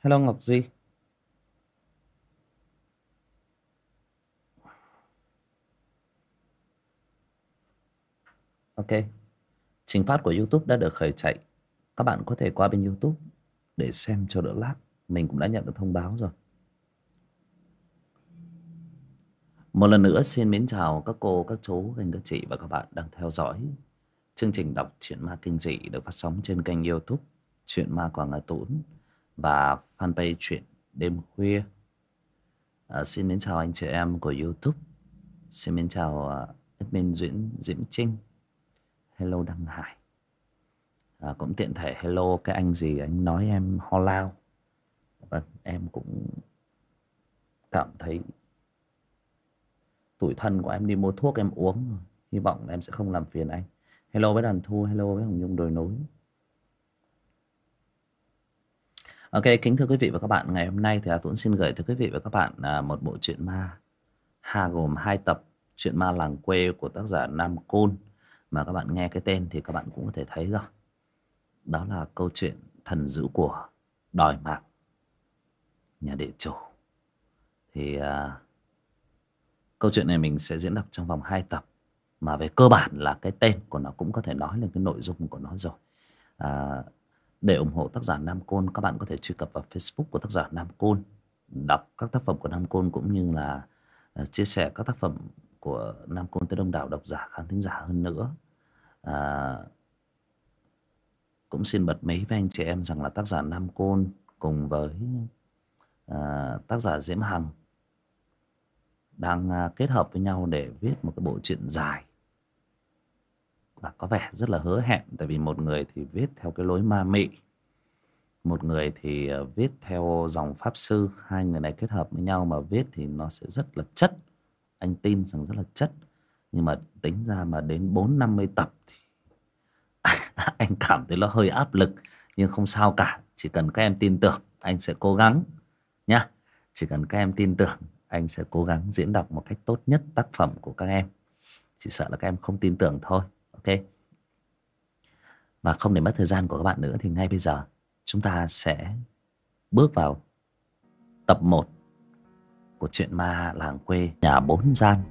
Hello Ngọc Di. Ok. Trình phát của YouTube đã được khởi chạy. Các bạn có thể qua bên YouTube để xem cho đỡ lát. Mình cũng đã nhận được thông báo rồi. Một lần nữa xin mến chào các cô, các chú, các anh, các chị và các bạn đang theo dõi chương trình đọc truyện ma kinh dị được phát sóng trên kênh youtube truyện ma Quảng Ngà Tún và fanpage Chuyện Đêm Khuya. À, xin mến chào anh chị em của youtube. Xin mến chào uh, admin Duyễn Diễm Trinh. Hello Đăng Hải. À, cũng tiện thể hello cái anh gì anh nói em ho lao. Vâng, em cũng cảm thấy tuổi thân của em đi mua thuốc em uống hy vọng là em sẽ không làm phiền anh hello với đoàn thu hello với hồng nhung đồi núi ok kính thưa quý vị và các bạn ngày hôm nay thì Hà tuấn xin gửi tới quý vị và các bạn à, một bộ truyện ma. Hà gồm hai tập truyện ma làng quê của tác giả nam côn mà các bạn nghe cái tên thì các bạn cũng có thể thấy rồi. Đó là câu chuyện thần dữ của đòi mạng nhà địa chủ. Thì uh, câu chuyện này mình sẽ diễn đọc trong vòng 2 tập mà về cơ bản là cái tên của nó cũng có thể nói lên cái nội dung của nó rồi. À, để ủng hộ tác giả Nam Côn các bạn có thể truy cập vào Facebook của tác giả Nam Côn đọc các tác phẩm của Nam Côn cũng như là à, chia sẻ các tác phẩm của Nam Côn tới đông đảo độc giả khán thính giả hơn nữa. À, cũng xin bật mí với anh chị em rằng là tác giả Nam Côn cùng với à, tác giả Diễm Hằng đang à, kết hợp với nhau để viết một cái bộ truyện dài và có vẻ rất là hứa hẹn, tại vì một người thì viết theo cái lối ma mị, một người thì ờ, viết theo dòng pháp sư. Hai người này kết hợp với nhau mà viết thì nó sẽ rất là chất. Anh tin rằng rất là chất. Nhưng mà tính ra mà đến bốn năm mươi tập thì anh cảm thấy nó hơi áp lực, nhưng không sao cả. Chỉ cần các em tin tưởng, anh sẽ cố gắng nhá. Chỉ cần các em tin tưởng, anh sẽ cố gắng diễn đọc một cách tốt nhất tác phẩm của các em. Chỉ sợ là các em không tin tưởng thôi ok. Và không để mất thời gian của các bạn nữa thì ngay bây giờ chúng ta sẽ bước vào tập 1 của chuyện ma làng quê nhà bốn gian.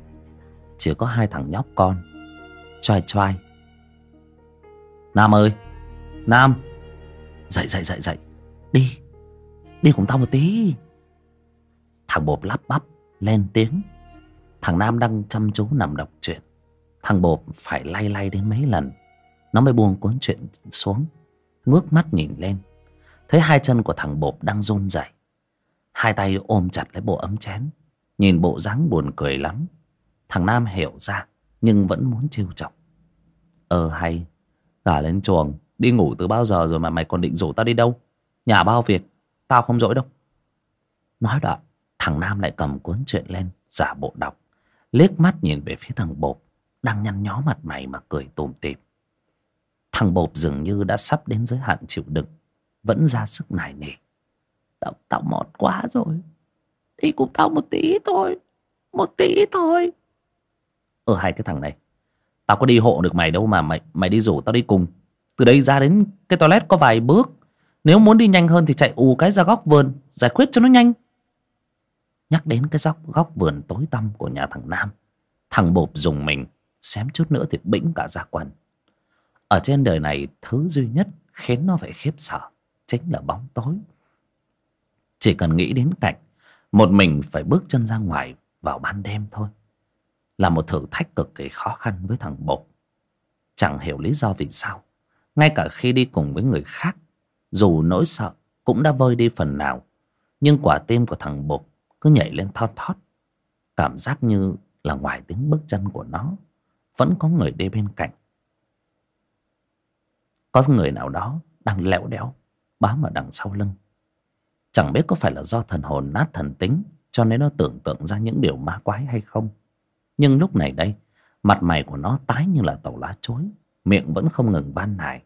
Chỉ có hai thằng nhóc con. Choai choai. Nam ơi! Nam! Dậy dậy dậy dậy. Đi. Đi cùng tao một tí. Thằng Bộp lắp bắp, lên tiếng. Thằng Nam đang chăm chú nằm đọc truyện. Thằng Bộp phải lay lay đến mấy lần. Nó mới buông cuốn chuyện xuống, Ngước mắt nhìn lên. Thấy hai chân của thằng Bộp đang run rẩy. Hai tay ôm chặt lấy bộ ấm chén, Nhìn bộ dáng buồn cười lắm. Thằng Nam hiểu ra, Nhưng vẫn muốn trêu chọc. Ờ hay, Gả lên chuồng, Đi ngủ từ bao giờ rồi mà mày còn định rủ tao đi đâu? Nhà bao việc Tao không dỗi đâu. Nói đoạn, Thằng Nam lại cầm cuốn chuyện lên, Giả bộ đọc. Liếc mắt nhìn về phía thằng Bộp. Đang nhăn nhó mặt mày mà cười tùm tìm Thằng Bộp dường như đã sắp đến giới hạn chịu đựng Vẫn ra sức nài nỉ Tao, tao mọt quá rồi. Đi cùng tao một tí thôi Một tí thôi. Ở hai cái thằng này Tao có đi hộ được mày đâu mà mày mày đi rủ tao đi cùng. Từ đây ra đến cái toilet có vài bước. Nếu muốn đi nhanh hơn thì chạy ù cái ra góc vườn Giải quyết cho nó nhanh. Nhắc đến cái góc, góc vườn tối tăm của nhà thằng Nam Thằng Bộp dùng mình. Xém chút nữa thì bĩnh cả ra quần Ở trên đời này, Thứ duy nhất khiến nó phải khiếp sợ Chính là bóng tối. Chỉ cần nghĩ đến cảnh Một mình phải bước chân ra ngoài Vào ban đêm thôi, Là một thử thách cực kỳ khó khăn với thằng bột. Chẳng hiểu lý do vì sao, Ngay cả khi đi cùng với người khác, Dù nỗi sợ Cũng đã vơi đi phần nào, Nhưng quả tim của thằng bột cứ nhảy lên thon thót, cảm giác như là ngoài tiếng bước chân của nó vẫn có người đi bên cạnh. Có người nào đó đang lẽo đẽo bám ở đằng sau lưng. Chẳng biết có phải là do thần hồn nát thần tính cho nên nó tưởng tượng ra những điều ma quái hay không. Nhưng lúc này đây mặt mày của nó tái như là tàu lá chối miệng vẫn không ngừng van nài.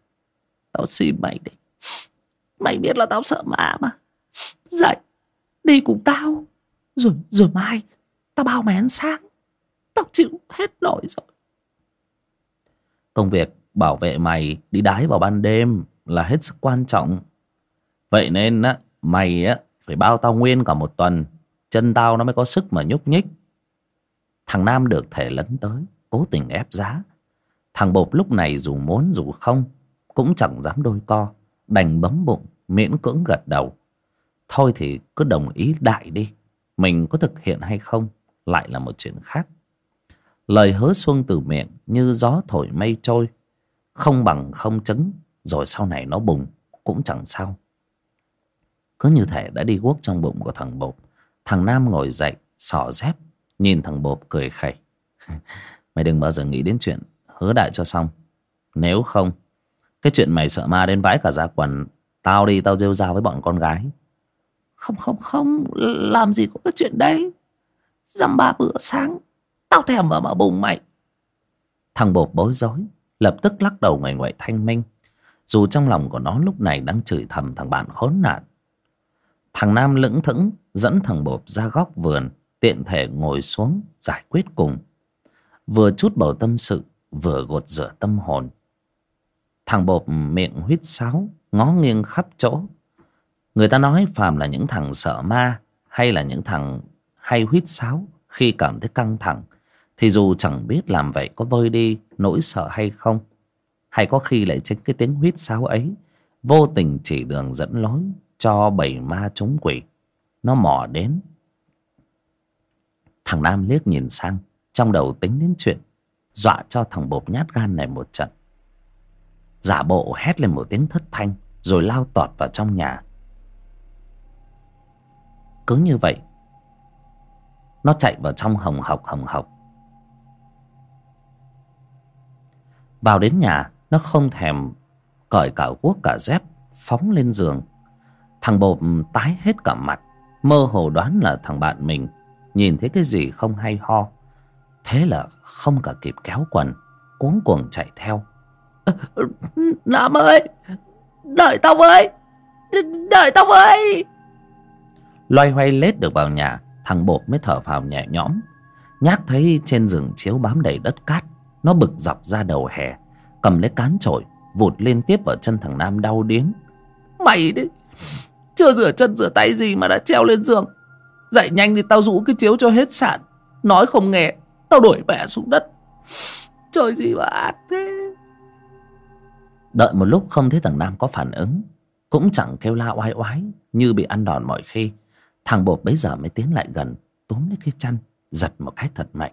Tao xin mày đi. Mày biết là tao sợ ma mà. Dậy đi cùng tao. Rồi, rồi mai Tao bao mày ăn sáng. Tao chịu hết nổi rồi. Công việc bảo vệ mày đi đái vào ban đêm Là hết sức quan trọng. Vậy nên á, Mày á, Phải bao tao nguyên cả một tuần, Chân tao nó mới có sức mà nhúc nhích. Thằng Nam được thể lấn tới, Cố tình ép giá. Thằng Bộp lúc này dù muốn dù không, Cũng chẳng dám đôi co, Đành bấm bụng, miễn cưỡng gật đầu. Thôi thì cứ đồng ý đại đi, Mình có thực hiện hay không Lại là một chuyện khác. Lời hứa xuân từ miệng Như gió thổi mây trôi. Không bằng không chứng Rồi sau này nó bùng, Cũng chẳng sao. Cứ như thể đã đi guốc trong bụng của thằng Bộp. Thằng Nam ngồi dậy, Xỏ dép, Nhìn thằng Bộp cười khẩy. Mày đừng bao giờ nghĩ đến chuyện Hứa đại cho xong. Nếu không, Cái chuyện mày sợ ma đến vãi cả ra quần, Tao đi tao rêu rao với bọn con gái. Không không không, Làm gì có cái chuyện đấy. Dăm ba bữa sáng Tao thèm mà mở bụng mày. Thằng bột bối rối, Lập tức lắc đầu ngoài ngoại thanh minh. Dù trong lòng của nó lúc này đang chửi thầm thằng bạn khốn nạn. Thằng Nam lững thững, Dẫn thằng bột ra góc vườn, Tiện thể ngồi xuống, giải quyết cùng. Vừa chút bầu tâm sự, Vừa gột rửa tâm hồn. Thằng bột miệng huyết sáo, ngó nghiêng khắp chỗ. Người ta nói phàm là những thằng sợ ma, hay là những thằng hay huyết sáo khi cảm thấy căng thẳng thì dù chẳng biết làm vậy có vơi đi nỗi sợ hay không, hay có khi lại chính cái tiếng huýt sáo ấy vô tình chỉ đường dẫn lối cho bầy ma chúng quỷ, nó mò đến. Thằng nam liếc nhìn sang, trong đầu tính đến chuyện dọa cho thằng bột nhát gan này một trận. Giả bộ hét lên một tiếng thất thanh, rồi lao tọt vào trong nhà. Cứ như vậy, nó chạy vào trong hồng học hồng học vào đến nhà, nó không thèm cởi cả guốc cả dép, phóng lên giường. Thằng bộp tái hết cả mặt, mơ hồ đoán là thằng bạn mình. Nhìn thấy cái gì không hay ho. Thế là không cả kịp kéo quần, cuống cuồng chạy theo. Nam ơi! Đợi tao với! Đợi tao với! Loay hoay lết được vào nhà, Thằng bột mới thở phào nhẹ nhõm. Nhác thấy trên giường chiếu bám đầy đất cát. Nó bực dọc ra đầu hè, Cầm lấy cán chổi, Vụt liên tiếp vào chân thằng Nam đau điếng. Mày đấy Chưa rửa chân rửa tay gì mà đã treo lên giường. Dậy nhanh thì tao rũ cái chiếu cho hết sạn. Nói không nghe, Tao đuổi mẹ xuống đất. Trời gì mà ác thế. Đợi một lúc không thấy thằng Nam có phản ứng, Cũng chẳng kêu la oai oái Như bị ăn đòn mọi khi. Thằng bột bấy giờ mới tiến lại gần, Túm lấy cái chăn, Giật một cái thật mạnh.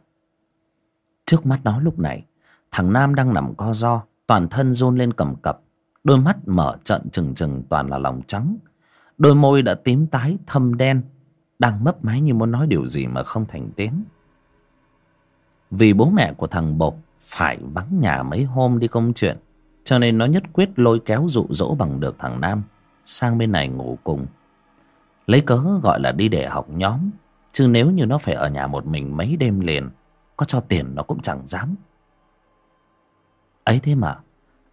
Trước mắt nó lúc này, Thằng Nam đang nằm co ro, Toàn thân run lên cầm cập, Đôi mắt mở trận trừng trừng toàn là lòng trắng. Đôi môi đã tím tái, thâm đen, Đang mấp máy như muốn nói điều gì mà không thành tiếng. Vì bố mẹ của thằng Bột Phải vắng nhà mấy hôm đi công chuyện, cho nên nó nhất quyết lôi kéo dụ dỗ bằng được thằng Nam Sang bên này ngủ cùng. Lấy cớ gọi là đi để học nhóm, Chứ nếu như nó phải ở nhà một mình mấy đêm liền có cho tiền nó cũng chẳng dám. Ấy thế mà,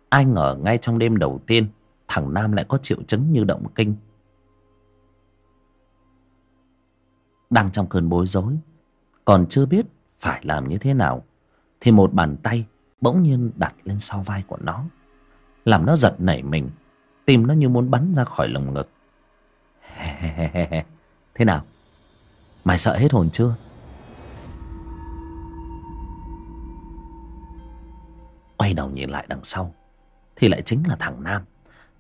Ai ngờ ngay trong đêm đầu tiên, Thằng Nam lại có triệu chứng như động kinh. Đang trong cơn bối rối, Còn chưa biết phải làm như thế nào, Thì một bàn tay bỗng nhiên đặt lên sau vai của nó, làm nó giật nảy mình tim nó như muốn bắn ra khỏi lồng ngực. Thế nào? Mày sợ hết hồn chưa? Quay đầu nhìn lại đằng sau, thì lại chính là thằng nam.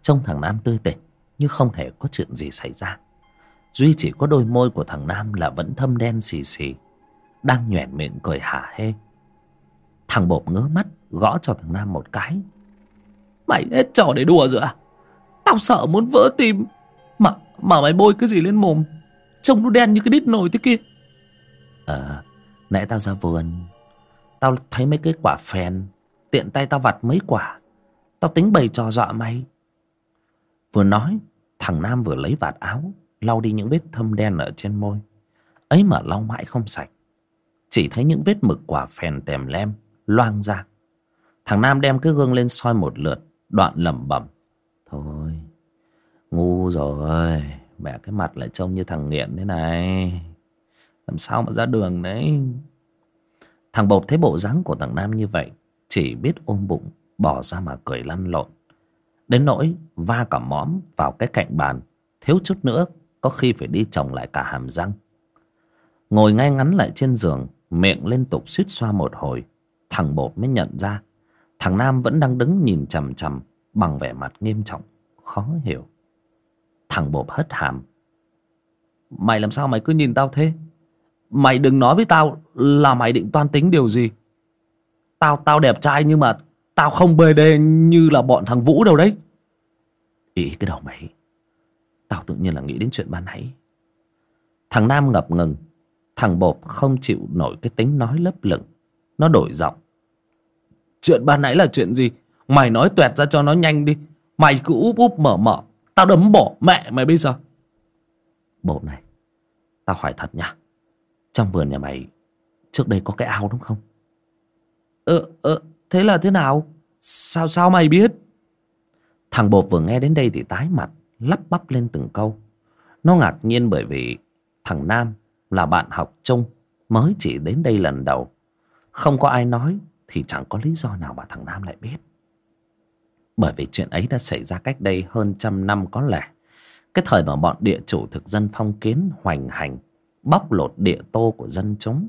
Trông thằng nam tươi tỉnh như không hề có chuyện gì xảy ra. Duy chỉ có đôi môi của thằng nam là vẫn thâm đen xì xì, đang nhoẻn miệng cười hả hê. Thằng bộp ngớ mắt, gõ cho thằng nam một cái. Mày hết trò để đùa rồi à? Tao sợ muốn vỡ tim. Mà mà mày bôi cái gì lên mồm? Trông nó đen như cái đít nồi thế kia. Ờ Nãy tao ra vườn, Tao thấy mấy cái quả phèn Tiện tay tao vặt mấy quả. Tao tính bày trò dọa mày. Vừa nói, Thằng Nam vừa lấy vạt áo, Lau đi những vết thâm đen ở trên môi. Ấy mà lau mãi không sạch. Chỉ thấy những vết mực quả phèn tèm lem, Loang ra. Thằng Nam đem cái gương lên soi một lượt, Đoạn lẩm bẩm. Thôi, Ngu rồi, Mẹ cái mặt lại trông như thằng nghiện thế này. Làm sao mà ra đường đấy? Thằng Bột thấy bộ dáng của thằng Nam như vậy chỉ biết ôm bụng, Bỏ ra mà cười lăn lộn. Đến nỗi va cả mõm vào cái cạnh bàn, thiếu chút nữa có khi phải đi trồng lại cả hàm răng. Ngồi ngay ngắn lại trên giường, miệng liên tục suýt xoa một hồi, thằng bột mới nhận ra, thằng nam vẫn đang đứng nhìn chằm chằm bằng vẻ mặt nghiêm trọng, khó hiểu. Thằng bột hất hàm. Mày làm sao mày cứ nhìn tao thế? Mày đừng nói với tao là mày định toan tính điều gì tao tao đẹp trai nhưng mà tao không bê đê như là bọn thằng vũ đâu đấy. Ý, cái đầu mày. Tao tự nhiên là nghĩ đến chuyện ban nãy. Thằng nam ngập ngừng. Thằng bột không chịu nổi cái tính nói lấp lửng. Nó đổi giọng. Chuyện ban nãy là chuyện gì? Mày nói tuẹt ra cho nó nhanh đi. Mày cứ úp úp mở mở. Tao đấm bỏ mẹ mày bây giờ. Bộ này, tao hỏi thật nha. Trong vườn nhà mày, trước đây có cái ao đúng không? Ờ ờ thế là thế nào? Sao sao mày biết? Thằng bột vừa nghe đến đây thì tái mặt, lắp bắp lên từng câu. Nó ngạc nhiên bởi vì thằng nam là bạn học chung, mới chỉ đến đây lần đầu. Không có ai nói thì chẳng có lý do nào mà thằng nam lại biết. Bởi vì chuyện ấy đã xảy ra cách đây hơn trăm năm có lẽ. Cái thời mà bọn địa chủ thực dân phong kiến hoành hành, bóc lột địa tô của dân chúng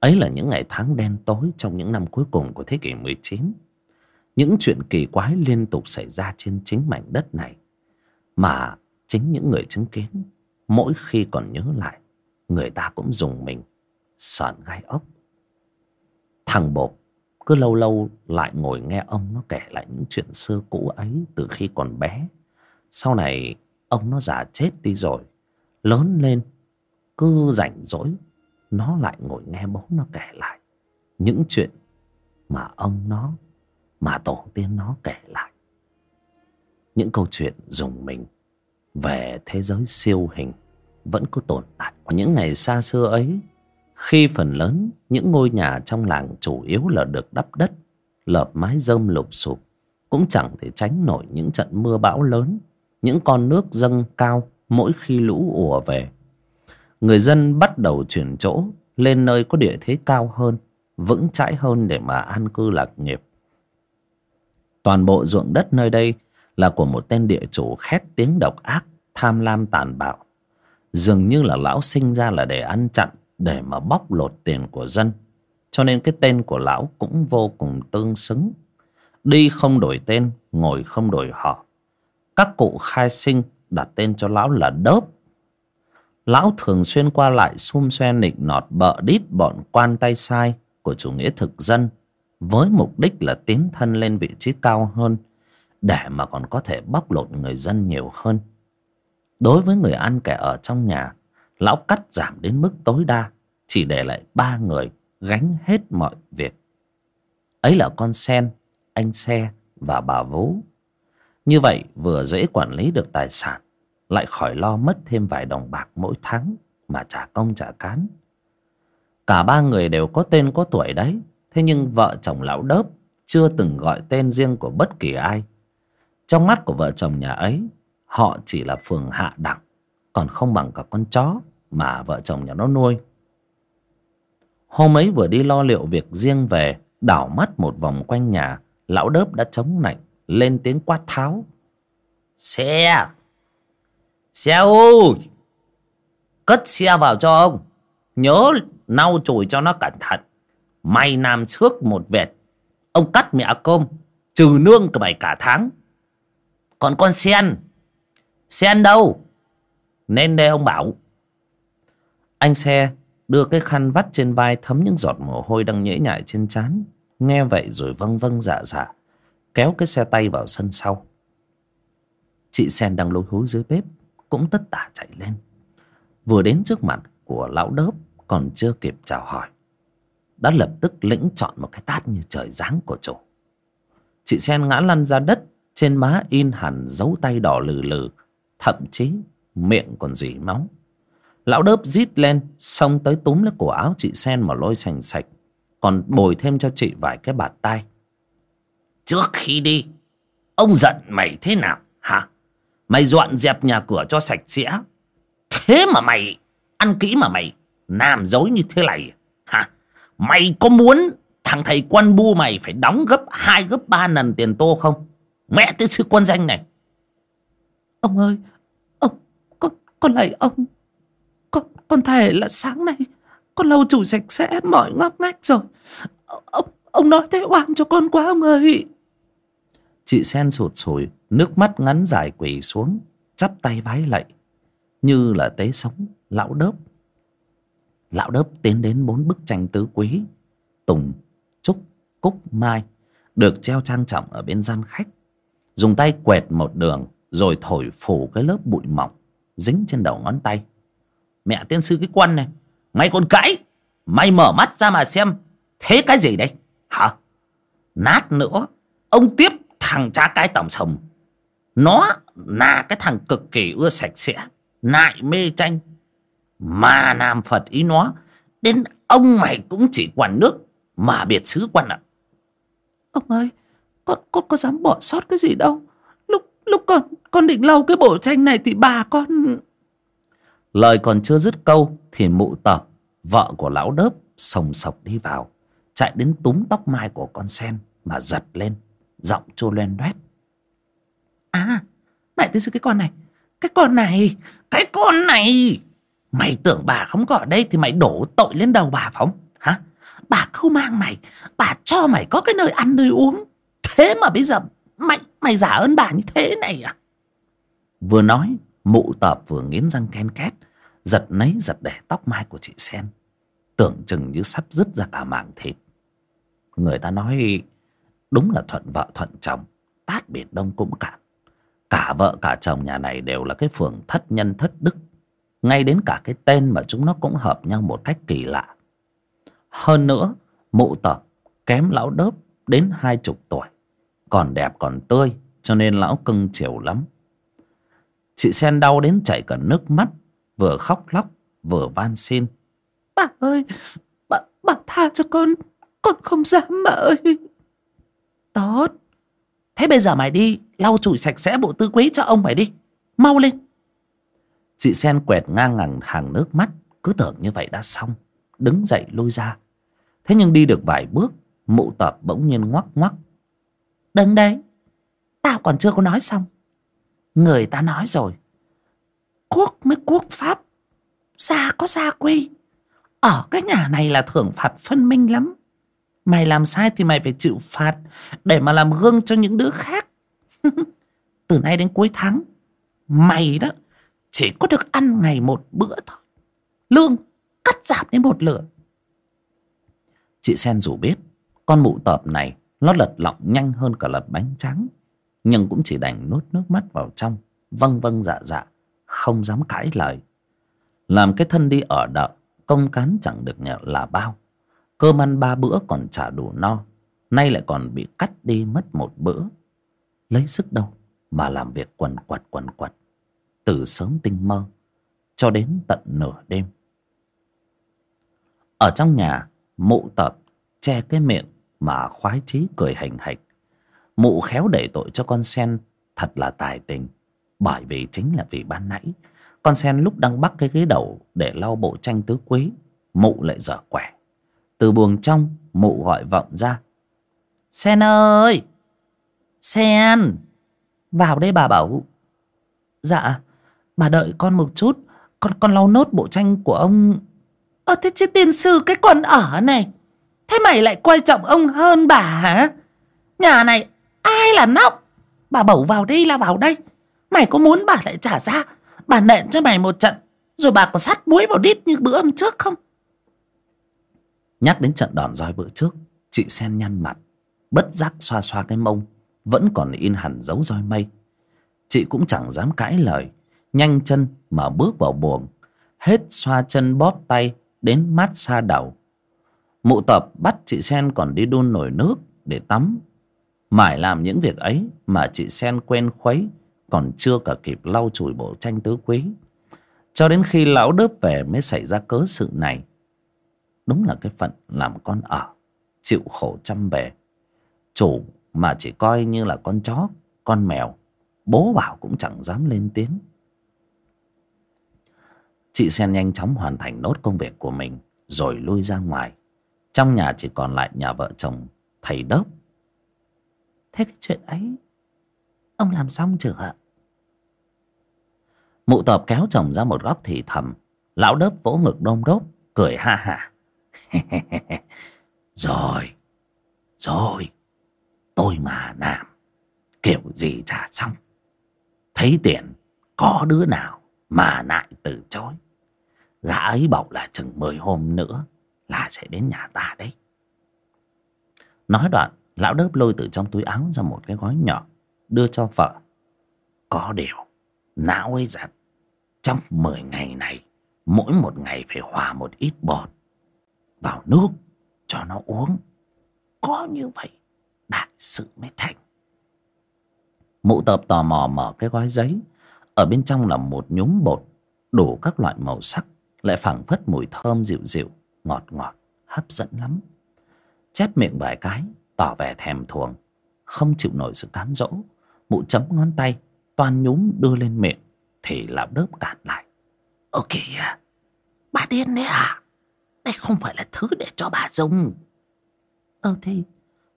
ấy là những ngày tháng đen tối trong những năm cuối cùng của thế kỷ 19 những chuyện kỳ quái liên tục xảy ra trên chính mảnh đất này. Mà chính những người chứng kiến, mỗi khi còn nhớ lại, người ta cũng dùng mình, sợn gai ốc. Thằng bột cứ lâu lâu lại ngồi nghe ông nó kể lại những chuyện xưa cũ ấy từ khi còn bé. Sau này, ông nó già chết đi rồi, lớn lên, cứ rảnh rỗi nó lại ngồi nghe bố nó kể lại những chuyện mà ông nó, mà tổ tiên nó kể lại. Những câu chuyện dùng mình về thế giới siêu hình vẫn cứ tồn tại. Những ngày xa xưa ấy, khi phần lớn những ngôi nhà trong làng chủ yếu là được đắp đất, lợp mái rơm lụp sụp, cũng chẳng thể tránh nổi những trận mưa bão lớn. Những con nước dâng cao mỗi khi lũ ùa về người dân bắt đầu chuyển chỗ, lên nơi có địa thế cao hơn, vững chãi hơn để mà an cư lạc nghiệp. Toàn bộ ruộng đất nơi đây là của một tên địa chủ khét tiếng độc ác, tham lam tàn bạo. Dường như là lão sinh ra là để ăn chặn, để mà bóc lột tiền của dân. Cho nên cái tên của lão cũng vô cùng tương xứng. Đi không đổi tên, ngồi không đổi họ. Các cụ khai sinh đặt tên cho lão là đớp lão thường xuyên qua lại xung xoe nịnh nọt bợ đít bọn quan tay sai của chủ nghĩa thực dân, với mục đích là tiến thân lên vị trí cao hơn, để mà còn có thể bóc lột người dân nhiều hơn. Đối với người ăn kẻ ở trong nhà, lão cắt giảm đến mức tối đa, chỉ để lại ba người gánh hết mọi việc. Ấy là con sen, anh xe và bà vú. Như vậy vừa dễ quản lý được tài sản lại khỏi lo mất thêm vài đồng bạc mỗi tháng mà trả công trả cán. Cả ba người đều có tên có tuổi đấy, thế nhưng vợ chồng lão đớp chưa từng gọi tên riêng của bất kỳ ai. Trong mắt của vợ chồng nhà ấy, họ chỉ là phường hạ đẳng, còn không bằng cả con chó mà vợ chồng nhà nó nuôi. Hôm ấy vừa đi lo liệu việc riêng về, đảo mắt một vòng quanh nhà, lão đớp đã chống nạnh, lên tiếng quát tháo. Xe à? Xe u cất xe vào cho ông. Nhớ lau chùi cho nó cẩn thận. Mày làm trước một vệt. Ông cắt mẹ cơm, trừ nương cả mày cả tháng. Còn con sen sen đâu? Nên đây ông bảo. Anh xe đưa cái khăn vắt trên vai thấm những giọt mồ hôi đang nhễ nhại trên trán. Nghe vậy rồi vâng vâng dạ dạ kéo cái xe tay vào sân sau. Chị sen đang lôi hối dưới bếp cũng tất tả chạy lên. Vừa đến trước mặt của lão đớp còn chưa kịp chào hỏi, đã lập tức lĩnh chọn một cái tát như trời giáng của chủ. Chị sen ngã lăn ra đất, trên má in hẳn dấu tay đỏ lừ lừ, thậm chí miệng còn dỉ máu. Lão đớp rít lên, xông tới túm lấy cổ áo chị sen mà lôi sành sạch, còn bồi thêm cho chị vài cái bạt tay trước khi đi, ông giận mày thế nào, hả? Mày dọn dẹp nhà cửa cho sạch sẽ. Thế mà mày ăn kỹ mà mày làm dối như thế này. Hả? Mày có muốn thằng thầy quan bu mày phải đóng gấp hai gấp ba lần tiền tô không? Mẹ tới sư quân danh này. Ông ơi ông con lạy ông con con thề là sáng nay con lau chùi sạch sẽ mọi ngóc ngách rồi. Ông ông nói thế oan cho con quá ông ơi. Chị sen sụt sùi nước mắt ngắn dài quỳ xuống, chắp tay vái lạy, như là tế sống, lão đớp. Lão đớp tiến đến bốn bức tranh tứ quý, tùng, trúc, cúc, mai, được treo trang trọng ở bên gian khách. Dùng tay quẹt một đường, rồi thổi phủ cái lớp bụi mỏng, dính trên đầu ngón tay. Mẹ tiên sư cái quân này, mày còn cãi? Mày mở mắt ra mà xem, thế cái gì đây? Hả? Nát nữa, ông tiếp thằng cha cái tổng sồng nó là cái thằng cực kỳ ưa sạch sẽ nại mê tranh. Mà làm phật ý nó đến ông mày cũng chỉ quản nước mà biệt xứ quan ạ. Ông ơi con con có dám bỏ sót cái gì đâu. Lúc lúc con con định lau cái bộ tranh này thì bà con lời còn chưa dứt câu thì mụ tập vợ của lão đớp sồng sộc đi vào chạy đến túm tóc mai của con sen mà giật lên giọng chô loen loét à mẹ tới sư cái con này. Cái con này, cái con này. Mày tưởng bà không có ở đây thì mày đổ tội lên đầu bà phóng hả? Bà không mang mày, bà cho mày có cái nơi ăn, nơi uống. Thế mà bây giờ mày mày giả ơn bà như thế này à? Vừa nói, mụ tập vừa nghiến răng ken két giật nấy giật để tóc mai của chị sen. Tưởng chừng như sắp dứt ra cả mảng thịt. Người ta nói, đúng là thuận vợ thuận chồng, tát biển đông cũng cạn cả vợ cả chồng nhà này đều là cái phường thất nhân thất đức. Ngay đến cả cái tên mà chúng nó cũng hợp nhau một cách kỳ lạ. Hơn nữa mụ tập kém lão đớp đến hai chục tuổi còn đẹp còn tươi cho nên lão cưng chiều lắm. Chị sen đau đến chảy cả nước mắt vừa khóc lóc vừa van xin. Bà ơi bà, bà tha cho con con không dám bà ơi. Tốt thế bây giờ mày đi, lau chùi sạch sẽ bộ tư quý cho ông mày đi. Mau lên. Chị sen quẹt ngang ngẳng hàng nước mắt, cứ tưởng như vậy đã xong, đứng dậy lui ra. Thế nhưng đi được vài bước, mụ tập bỗng nhiên ngoắc ngoắc. Đừng đấy, tao còn chưa có nói xong. Người ta nói rồi, quốc mới quốc pháp, gia có gia quy. Ở cái nhà này là thưởng phạt phân minh lắm mày làm sai thì mày phải chịu phạt để mà làm gương cho những đứa khác. Từ nay đến cuối tháng, mày đó chỉ có được ăn ngày một bữa thôi. Lương cắt giảm đến một lửa. Chị sen dù biết, con mụ tợp này nó lật lọng nhanh hơn cả lật bánh trắng nhưng cũng chỉ đành nuốt nước mắt vào trong vâng vâng dạ dạ không dám cãi lời. Làm cái thân đi ở đợ, công cán chẳng được nhận là bao cơm ăn ba bữa còn chả đủ no, nay lại còn bị cắt đi mất một bữa. Lấy sức đâu mà làm việc quần quật quần quật, từ sớm tinh mơ cho đến tận nửa đêm. Ở trong nhà, mụ tập che cái miệng mà khoái chí cười hành hạch. Mụ khéo đẩy tội cho con sen thật là tài tình, bởi vì chính là vì ban nãy. Con sen lúc đang bắt cái ghế đầu để lau bộ tranh tứ quý, mụ lại dở quẻ từ buồng trong mụ gọi vọng ra. Sen ơi! Sen! Vào đây bà bảo. Dạ bà đợi con một chút. Con con lau nốt bộ tranh của ông. Ơ, thế chứ tiên sư cái con ở này, thế mày lại quan trọng ông hơn bà hả? Nhà này ai là nóc? Bà bảo vào đây là vào đây. Mày có muốn bà lại trả ra bà nện cho mày một trận. Rồi bà có sắt muối vào đít như bữa hôm trước không? Nhắc đến trận đòn roi bữa trước, chị sen nhăn mặt, bất giác xoa xoa cái mông, vẫn còn in hẳn dấu roi mây. Chị cũng chẳng dám cãi lời, nhanh chân mà bước vào buồng, hết xoa chân bóp tay đến mát xa đầu. Mụ tập bắt chị sen còn đi đun nồi nước để tắm. Mải làm những việc ấy mà chị sen quen khuấy, còn chưa cả kịp lau chùi bộ tranh tứ quý. Cho đến khi lão đớp về mới xảy ra cớ sự này đúng là cái phận làm con ở, chịu khổ chăm bề chủ mà chỉ coi như là con chó, con mèo, bố bảo cũng chẳng dám lên tiếng. Chị sen nhanh chóng hoàn thành nốt công việc của mình, rồi lui ra ngoài. Trong nhà chỉ còn lại nhà vợ chồng, thầy đốc. Thế cái chuyện ấy, ông làm xong chưa ạ? Mụ tập kéo chồng ra một góc thì thầm. Lão đớp vỗ ngực đôm đốp, cười ha hả rồi rồi, tôi mà làm, kiểu gì trả xong. Thấy tiền có đứa nào mà lại từ chối. Gã ấy bảo là chừng mười hôm nữa là sẽ đến nhà ta đấy. Nói đoạn, lão đớp lôi từ trong túi áo ra một cái gói nhỏ, đưa cho vợ. Có điều, não ấy dặn trong mười ngày này, mỗi một ngày phải hòa một ít bột vào nước cho nó uống. Có như vậy, đại sự mới thành. Mụ tập tò mò mở cái gói giấy. Ở bên trong là một nhúm bột, đủ các loại màu sắc, lại phảng phất mùi thơm dịu dịu, ngọt ngọt, hấp dẫn lắm. Chép miệng vài cái, tỏ vẻ thèm thuồng. Không chịu nổi sự cám dỗ, mụ chấm ngón tay toàn nhúm đưa lên miệng, thì lão đớp cản lại. Ok kìa bà điên đấy à đây không phải là thứ để cho bà dùng. Ờ thì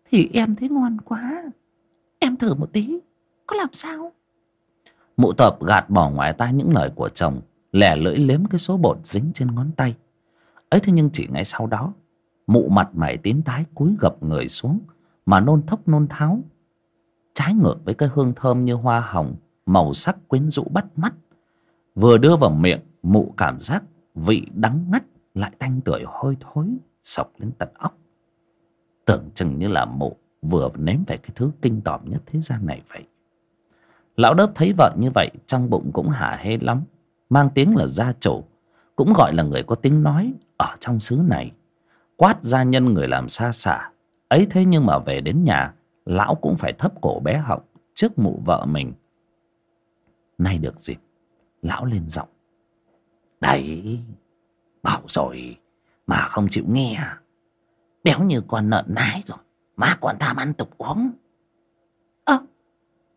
thì em thấy ngon quá. Em thử một tí, có làm sao? Mụ tập gạt bỏ ngoài tai những lời của chồng, lẻ lưỡi liếm cái số bột dính trên ngón tay. Ấy thế nhưng chỉ ngay sau đó, mụ mặt mày tím tái cúi gập người xuống, mà nôn thốc nôn tháo. Trái ngược với cái hương thơm như hoa hồng, màu sắc quyến rũ bắt mắt, vừa đưa vào miệng, mụ cảm giác vị đắng ngắt lại tanh tưởi hôi thối sộc đến tận óc. Tưởng chừng như là mụ vừa nếm về cái thứ kinh tởm nhất thế gian này vậy. Lão đớp thấy vợ như vậy, trong bụng cũng hả hê lắm. Mang tiếng là gia chủ, cũng gọi là người có tiếng nói ở trong xứ này. Quát gia nhân người làm xa xả. Ấy thế nhưng mà về đến nhà, lão cũng phải thấp cổ bé họng trước mụ vợ mình. Nay được dịp, lão lên giọng. Đấy bảo rồi mà không chịu nghe à? Béo như con nợn nái rồi mà còn tham ăn tục uống. Ơ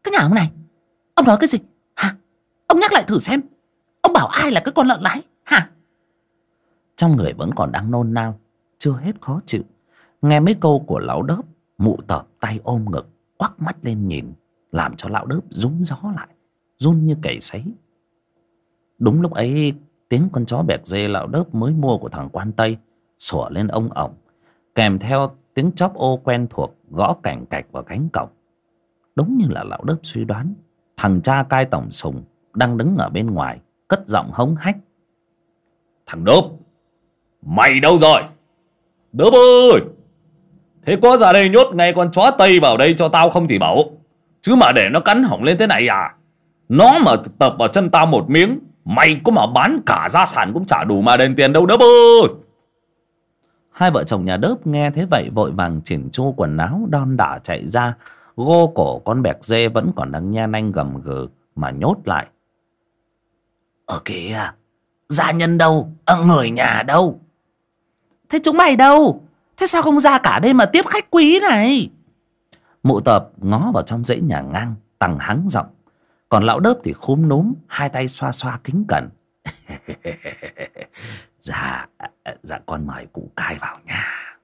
cái nhà ông này ông nói cái gì? Hả? Ông nhắc lại thử xem ông bảo ai là cái con lợn lái hả? Trong người vẫn còn đang nôn nao chưa hết khó chịu. Nghe mấy câu của lão đớp mụ tợp tay ôm ngực quắc mắt lên nhìn làm cho lão đớp rúng gió lại run như cầy sấy. Đúng lúc ấy tiếng con chó bẹt dê lão đớp mới mua của thằng quan tây, sủa lên ông ổng, kèm theo tiếng chóp ô quen thuộc gõ cảnh cạch vào cánh cổng. Đúng như là lão đớp suy đoán, thằng cha cai tổng sùng đang đứng ở bên ngoài, cất giọng hống hách. Thằng đớp mày đâu rồi? Đớp ơi! Thế có ra đây nhốt ngay con chó tây vào đây cho tao không thì bảo, chứ mà để nó cắn hỏng lên thế này à? Nó mà tập vào chân tao một miếng mày có mà bán cả gia sản cũng chả đủ mà đền tiền đâu đớp ơi! Hai vợ chồng nhà đớp nghe thế vậy vội vàng chỉnh chu quần áo đon đả chạy ra. Gô cổ con bẹc dê vẫn còn đang nhe nanh gầm gừ mà nhốt lại. Ở kìa gia nhân đâu? Ở người nhà đâu? Thế chúng mày đâu? Thế sao không ra cả đây mà tiếp khách quý này? Mụ tập ngó vào trong dãy nhà ngang tằng hắng giọng còn lão đớp thì khúm núm hai tay xoa xoa kính cẩn. Dạ dạ con mời cụ cai vào nhà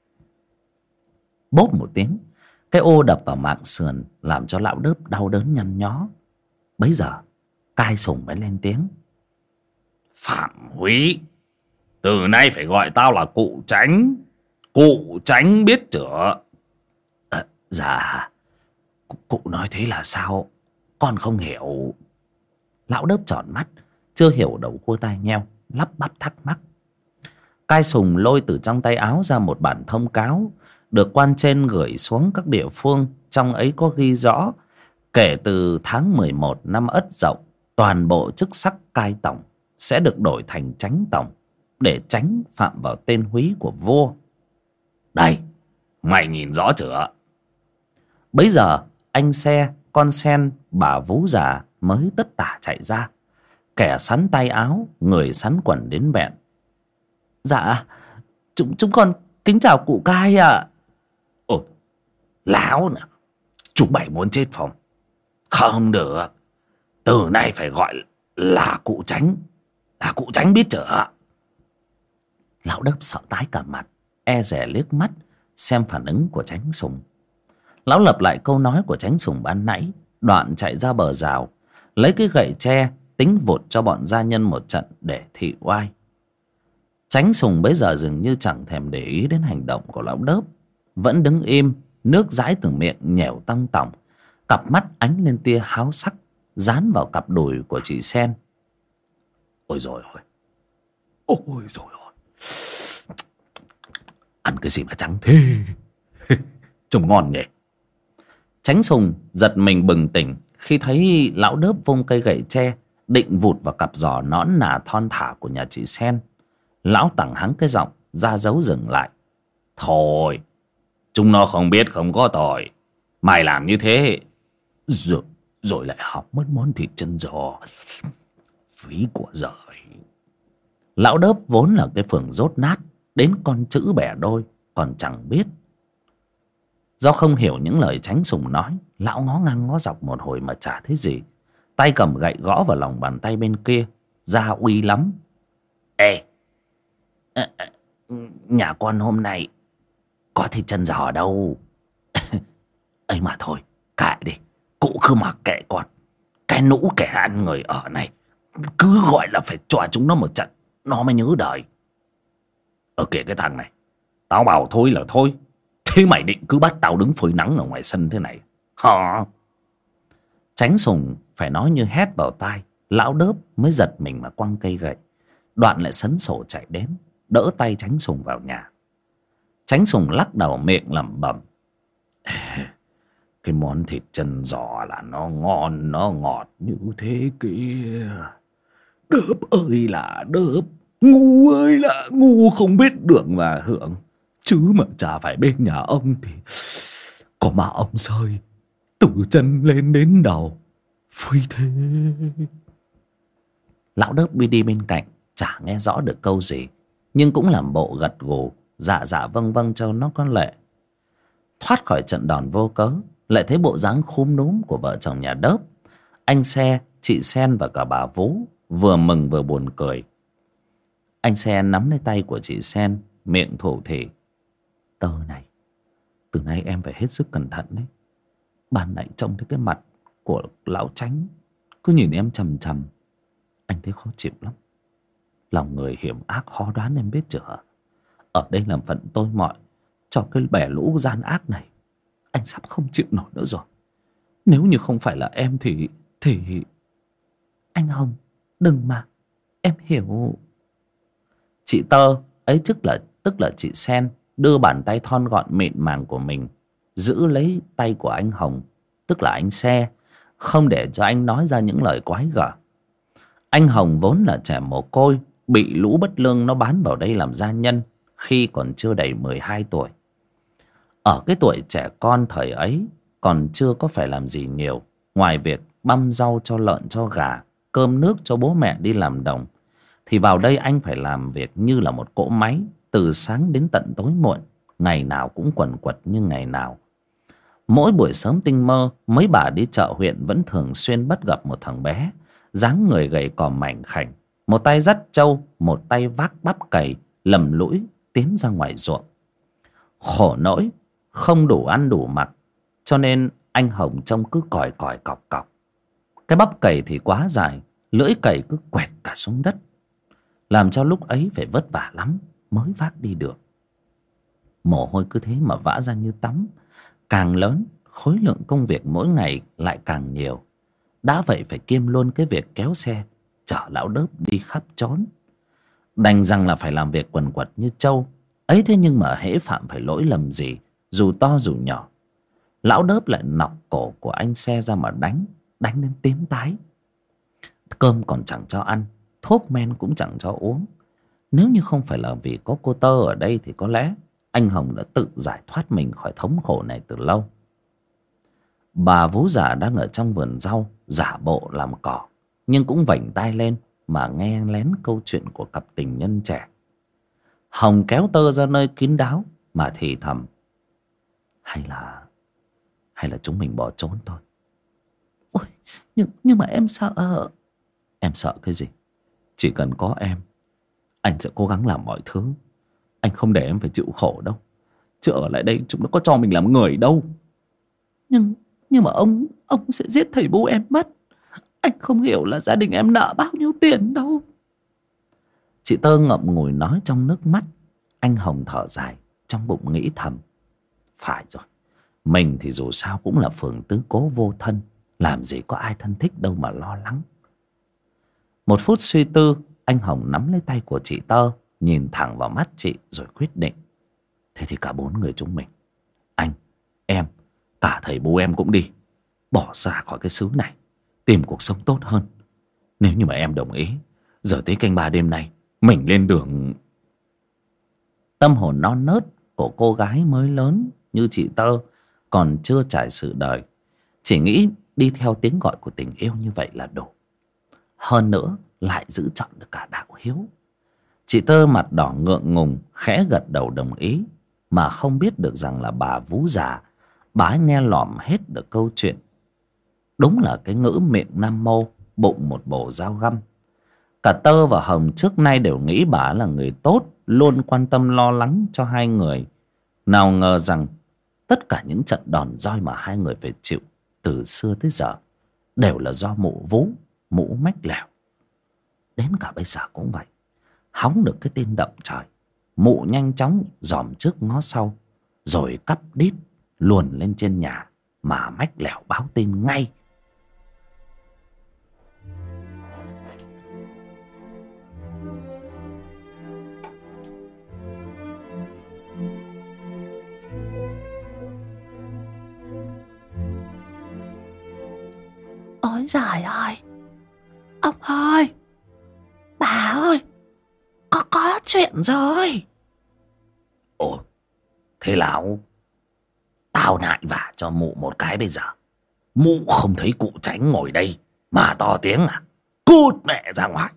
bốp một tiếng cái ô đập vào mạng sườn làm cho lão đớp đau đớn nhăn nhó. Bấy giờ cai sùng mới lên tiếng. Phạm húy từ nay phải gọi tao là cụ tránh. Cụ tránh biết chữa. À, dạ. Cụ, cụ nói thế là sao? Con không hiểu. Lão đớp tròn mắt, chưa hiểu đầu cua tai nheo, lắp bắp thắc mắc. Cai sùng lôi từ trong tay áo ra một bản thông cáo, được quan trên gửi xuống các địa phương, trong ấy có ghi rõ, kể từ tháng mười một năm ất dậu toàn bộ chức sắc cai tổng sẽ được đổi thành tránh tổng để tránh phạm vào tên húy của vua. Đây, mày nhìn rõ chưa bấy giờ, anh xe, con sen bà vú già mới tất tả chạy ra. Kẻ sắn tay áo, người sắn quần đến bẹn. Dạ chúng chúng con kính chào cụ cai ạ? À. ồ láo nè chúng bảy muốn chết phòng. Không được, từ nay phải gọi là cụ tránh, là cụ tránh biết chở. Lão đớp sợ tái cả mặt e rẻ liếc mắt, xem phản ứng của tránh sùng. Lão lập lại câu nói của tránh sùng ban nãy đoạn chạy ra bờ rào, lấy cái gậy tre, tính vụt cho bọn gia nhân một trận để thị oai. Tránh sùng bấy giờ dường như chẳng thèm để ý đến hành động của lão đớp. Vẫn đứng im, nước dãi từ miệng nhèo tăng tỏng cặp mắt ánh lên tia háo sắc, dán vào cặp đùi của chị sen. Ôi rồi ôi ôi rồi ôi. Ăn cái gì mà trắng thế? Trông ngon nhỉ? Tránh sùng, giật mình bừng tỉnh. Khi thấy lão đớp vung cây gậy tre, định vụt vào cặp giò nõn nà thon thả của nhà chị sen, lão tẳng hắng cái giọng ra dấu dừng lại. Thôi, chúng nó không biết không có tội. Mày làm như thế, rồi rồi lại học mất món thịt chân giò. Phí của giời. Lão đớp vốn là cái phường rốt nát, đến con chữ bẻ đôi, còn chẳng biết do không hiểu những lời tránh sùng nói, lão ngó ngang ngó dọc một hồi mà chả thấy gì. Tay cầm gậy gõ vào lòng bàn tay bên kia, ra uy lắm. Ê! Nhà con hôm nay có thịt chân giò đâu. Ấy mà thôi, kệ đi. Cụ cứ mặc kệ con. Cái nũ kẻ ăn người ở này, cứ gọi là phải cho chúng nó một trận, nó mới nhớ đời. Ờ, ở kìa cái thằng này. Tao bảo thôi là thôi thế mày định cứ bắt tao đứng phơi nắng ở ngoài sân thế này? Hả? Tránh sùng phải nói như hét vào tai, lão đớp mới giật mình mà quăng cây gậy. Đoạn lại sấn sổ chạy đến, đỡ tay tránh sùng vào nhà. Tránh sùng lắc đầu miệng lẩm bẩm. Cái món thịt chân giò là nó ngon, nó ngọt như thế kia. Đớp ơi là đớp, ngu ơi là ngu, không biết đường mà hưởng chứ mà chả phải bên nhà ông thì có mà ông rơi từ chân lên đến đầu. Phi thế. Lão đớp đi đi bên cạnh, chả nghe rõ được câu gì, nhưng cũng làm bộ gật gù dạ dạ vâng vâng cho nó có lệ. Thoát khỏi trận đòn vô cớ, lại thấy bộ dáng khúm núm của vợ chồng nhà đớp anh xe, chị sen và cả bà vũ vừa mừng vừa buồn cười. Anh xe nắm lấy tay của chị sen, miệng thủ thỉ tơ này. Từ nay em phải hết sức cẩn thận đấy. Ban nãy trông thấy cái mặt của lão tránh cứ nhìn em chằm chằm. Anh thấy khó chịu lắm. Lòng người hiểm ác khó đoán em biết chưa ở đây làm phận tôi mọi, cho cái bè lũ gian ác này, anh sắp không chịu nổi nữa rồi. Nếu như không phải là em thì thì anh hồng, đừng mà, em hiểu. Chị tơ, ấy tức là tức là chị sen đưa bàn tay thon gọn mịn màng của mình, giữ lấy tay của anh hồng, tức là anh xe, không để cho anh nói ra những lời quái gở. Anh hồng vốn là trẻ mồ côi, bị lũ bất lương nó bán vào đây làm gia nhân khi còn chưa đầy mười hai tuổi. Ở cái tuổi trẻ con thời ấy, còn chưa có phải làm gì nhiều, ngoài việc băm rau cho lợn cho gà, cơm nước cho bố mẹ đi làm đồng, thì vào đây anh phải làm việc như là một cỗ máy từ sáng đến tận tối muộn, ngày nào cũng quần quật như ngày nào. Mỗi buổi sớm tinh mơ, mấy bà đi chợ huyện vẫn thường xuyên bắt gặp một thằng bé, dáng người gầy cò mảnh khảnh, một tay dắt trâu, một tay vác bắp cày, lầm lũi tiến ra ngoài ruộng. Khổ nỗi, không đủ ăn đủ mặc, cho nên anh hồng trông cứ còi còi cọc cọc. Cái bắp cày thì quá dài, lưỡi cày cứ quẹt cả xuống đất. Làm cho lúc ấy phải vất vả lắm mới vác đi được. Mồ hôi cứ thế mà vã ra như tắm. Càng lớn, khối lượng công việc mỗi ngày lại càng nhiều. Đã vậy phải kiêm luôn cái việc kéo xe, chở lão đớp đi khắp trốn đành rằng là phải làm việc quần quật như trâu. Ấy thế nhưng mà hễ phạm phải lỗi lầm gì, dù to dù nhỏ. Lão đớp lại nọc cổ của anh xe ra mà đánh đánh đến tím tái. Cơm còn chẳng cho ăn, thuốc men cũng chẳng cho uống nếu như không phải là vì có cô tơ ở đây thì có lẽ anh hồng đã tự giải thoát mình khỏi thống khổ này từ lâu. Bà vú giả đang ở trong vườn rau, giả bộ làm cỏ, nhưng cũng vảnh tay lên mà nghe lén câu chuyện của cặp tình nhân trẻ. Hồng kéo tơ ra nơi kín đáo mà thì thầm, hay là hay là chúng mình bỏ trốn thôi. Ôi, nhưng nhưng mà em sợ. Em sợ cái gì? Chỉ cần có em anh sẽ cố gắng làm mọi thứ. Anh không để em phải chịu khổ đâu. Chứ ở lại đây chúng nó có cho mình làm người đâu. Nhưng nhưng mà ông ông sẽ giết thầy bố em mất. Anh không hiểu là gia đình em nợ bao nhiêu tiền đâu. Chị Tơ ngậm ngùi nói trong nước mắt. Anh Hồng thở dài, Trong bụng nghĩ thầm. Phải rồi, Mình thì dù sao cũng là phường tứ cố vô thân. Làm gì có ai thân thích đâu mà lo lắng. Một phút suy tư anh Hồng nắm lấy tay của chị Tơ Nhìn thẳng vào mắt chị rồi quyết định. Thế thì cả bốn người chúng mình Anh, em, cả thầy bố em cũng đi Bỏ ra khỏi cái xứ này Tìm cuộc sống tốt hơn. Nếu như mà em đồng ý Giờ tới canh ba đêm nay Mình lên đường. Tâm hồn non nớt của cô gái mới lớn Như chị Tơ Còn chưa trải sự đời Chỉ nghĩ đi theo tiếng gọi của tình yêu như vậy là đủ. Hơn nữa lại giữ chọn được cả đạo hiếu. Chị Tơ mặt đỏ ngượng ngùng, Khẽ gật đầu đồng ý, Mà không biết được rằng là bà vú già, Bà nghe lỏm hết được câu chuyện. Đúng là cái ngữ miệng Nam Mô, Bụng một bổ dao găm. Cả Tơ và Hồng trước nay đều nghĩ bà là người tốt, Luôn quan tâm lo lắng cho hai người. Nào ngờ rằng, Tất cả những trận đòn roi mà hai người phải chịu Từ xưa tới giờ Đều là do mụ vú Mụ mách lẻo. Đến cả bây giờ cũng vậy. Hóng được cái tin động trời. Mụ nhanh chóng dòm trước ngó sau, Rồi cắp đít Luồn lên trên nhà Mà mách lẻo báo tin ngay. Ôi giời ơi! Ông ơi! Bà ơi, Có có chuyện rồi. Ồ, Thế lão Tao nại vả cho mụ một cái bây giờ. Mụ không thấy cụ tránh ngồi đây Mà to tiếng à Cút mẹ ra ngoài.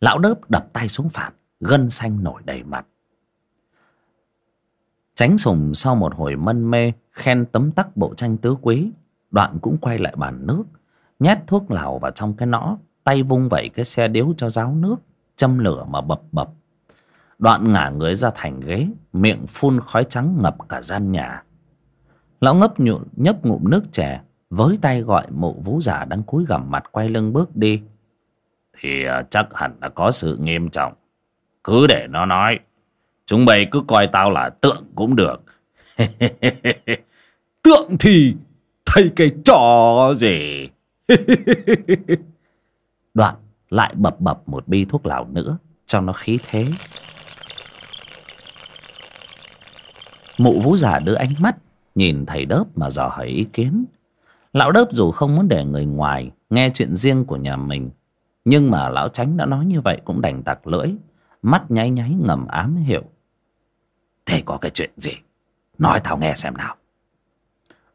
Lão đớp đập tay xuống phản Gân xanh nổi đầy mặt. Tránh sùng sau một hồi mân mê, Khen tấm tắc bộ tranh tứ quý, Đoạn cũng quay lại bàn nước, Nhét thuốc lào vào trong cái nõ. Tay vung vẩy cái xe điếu cho ráo nước, Châm lửa mà bập bập. Đoạn ngả người ra thành ghế, Miệng phun khói trắng ngập cả gian nhà. Lão ngấp nhụn, nhấp ngụm nước chè, Với tay gọi mụ vú già đang cúi gằm mặt quay lưng bước đi. Thì à, chắc hẳn là có sự nghiêm trọng. Cứ để nó nói. Chúng mày cứ coi tao là tượng cũng được. Tượng thì thầy cái trò gì? Đoạn lại bập bập một bi thuốc lào nữa, Cho nó khí thế. Mụ vú già đưa ánh mắt, Nhìn thầy đớp mà dò hỏi ý kiến. Lão đớp dù không muốn để người ngoài Nghe chuyện riêng của nhà mình, Nhưng mà lão tránh đã nói như vậy Cũng đành tặc lưỡi, Mắt nháy nháy ngầm ám hiệu. Thế có cái chuyện gì? Nói tao nghe xem nào.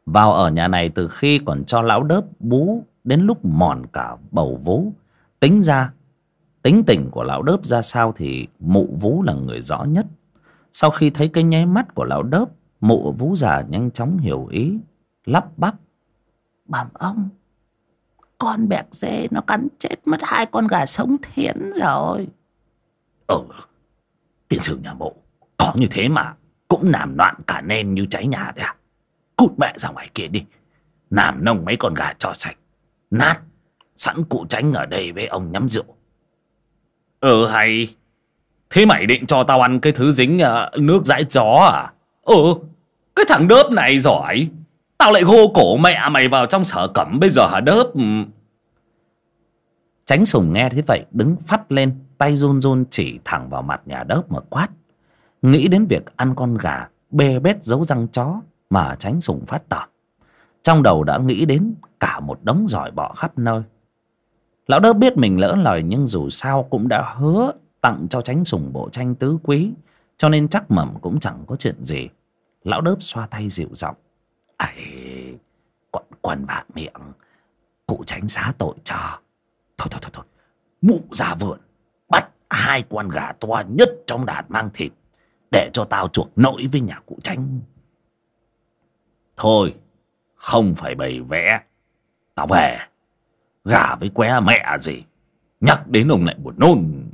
Vào ở nhà này từ khi còn cho lão đớp bú Đến lúc mòn cả bầu vú Tính ra Tính tình của lão đớp ra sao Thì mụ vú là người rõ nhất. Sau khi thấy cái nháy mắt của lão đớp Mụ vú già nhanh chóng hiểu ý Lắp bắp. Bẩm ông Con bẹc dê nó cắn chết mất hai con gà sống thiến rồi. Ừ Tiên sử nhà mộ Có như thế mà Cũng làm loạn cả nên như cháy nhà đấy à. Cút mẹ ra ngoài kia đi Làm nông mấy con gà cho sạch Nát Sẵn cụ tránh ở đây với ông nhắm rượu. Ừ hay. Thế mày định cho tao ăn cái thứ dính uh, nước dãi chó à? Ừ Cái thằng đớp này giỏi. Tao lại gô cổ mẹ mày vào trong sở cẩm Bây giờ hả đớp? Ừ. Tránh sùng nghe thế vậy Đứng phát lên Tay run run chỉ thẳng vào mặt nhà đớp mà quát. Nghĩ đến việc ăn con gà Bê bết giấu răng chó Mà tránh sùng phát tỏ. Trong đầu đã nghĩ đến cả một đống giỏi bọ khắp nơi. Lão đớp biết mình lỡ lời Nhưng dù sao cũng đã hứa Tặng cho tránh sùng bộ tranh tứ quý, Cho nên chắc mầm cũng chẳng có chuyện gì. Lão đớp xoa tay dịu giọng. Ấy quặn quần bạc miệng, cụ tránh xá tội cho. Thôi thôi thôi thôi. Mụ ra vườn bắt hai con gà to nhất trong đàn mang thịt để cho tao chuộc nỗi với nhà cụ tránh thôi, không phải bày vẽ, tao về gà với que mẹ gì? Nhắc đến ông lại buồn nôn.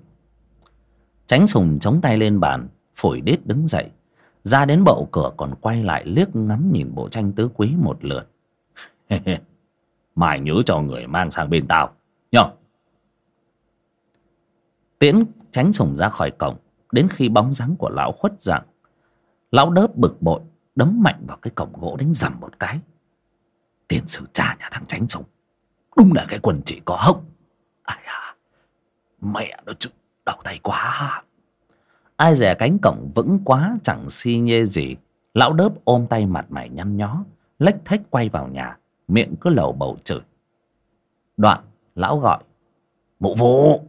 Tránh sùng chống tay lên bàn, phổi đít đứng dậy. Ra đến bậu cửa còn quay lại liếc ngắm nhìn bộ tranh tứ quý một lượt. Mày nhớ cho người mang sang bên tao, Nhớ. Tiễn tránh sùng ra khỏi cổng, Đến khi bóng dáng của lão khuất dạng. Lão đớp bực bội, Đấm mạnh vào cái cổng gỗ đánh dầm một cái. Tiền sử cha nhà thằng tránh sùng. Đúng là cái quần chỉ có hốc Ai à Mẹ nó chứ đau tay quá. Ai dè cánh cổng vững quá chẳng si nhê gì. Lão đớp ôm tay mặt mày nhăn nhó Lách thách quay vào nhà Miệng cứ lầu bầu chửi. Đoạn lão gọi Mụ vũ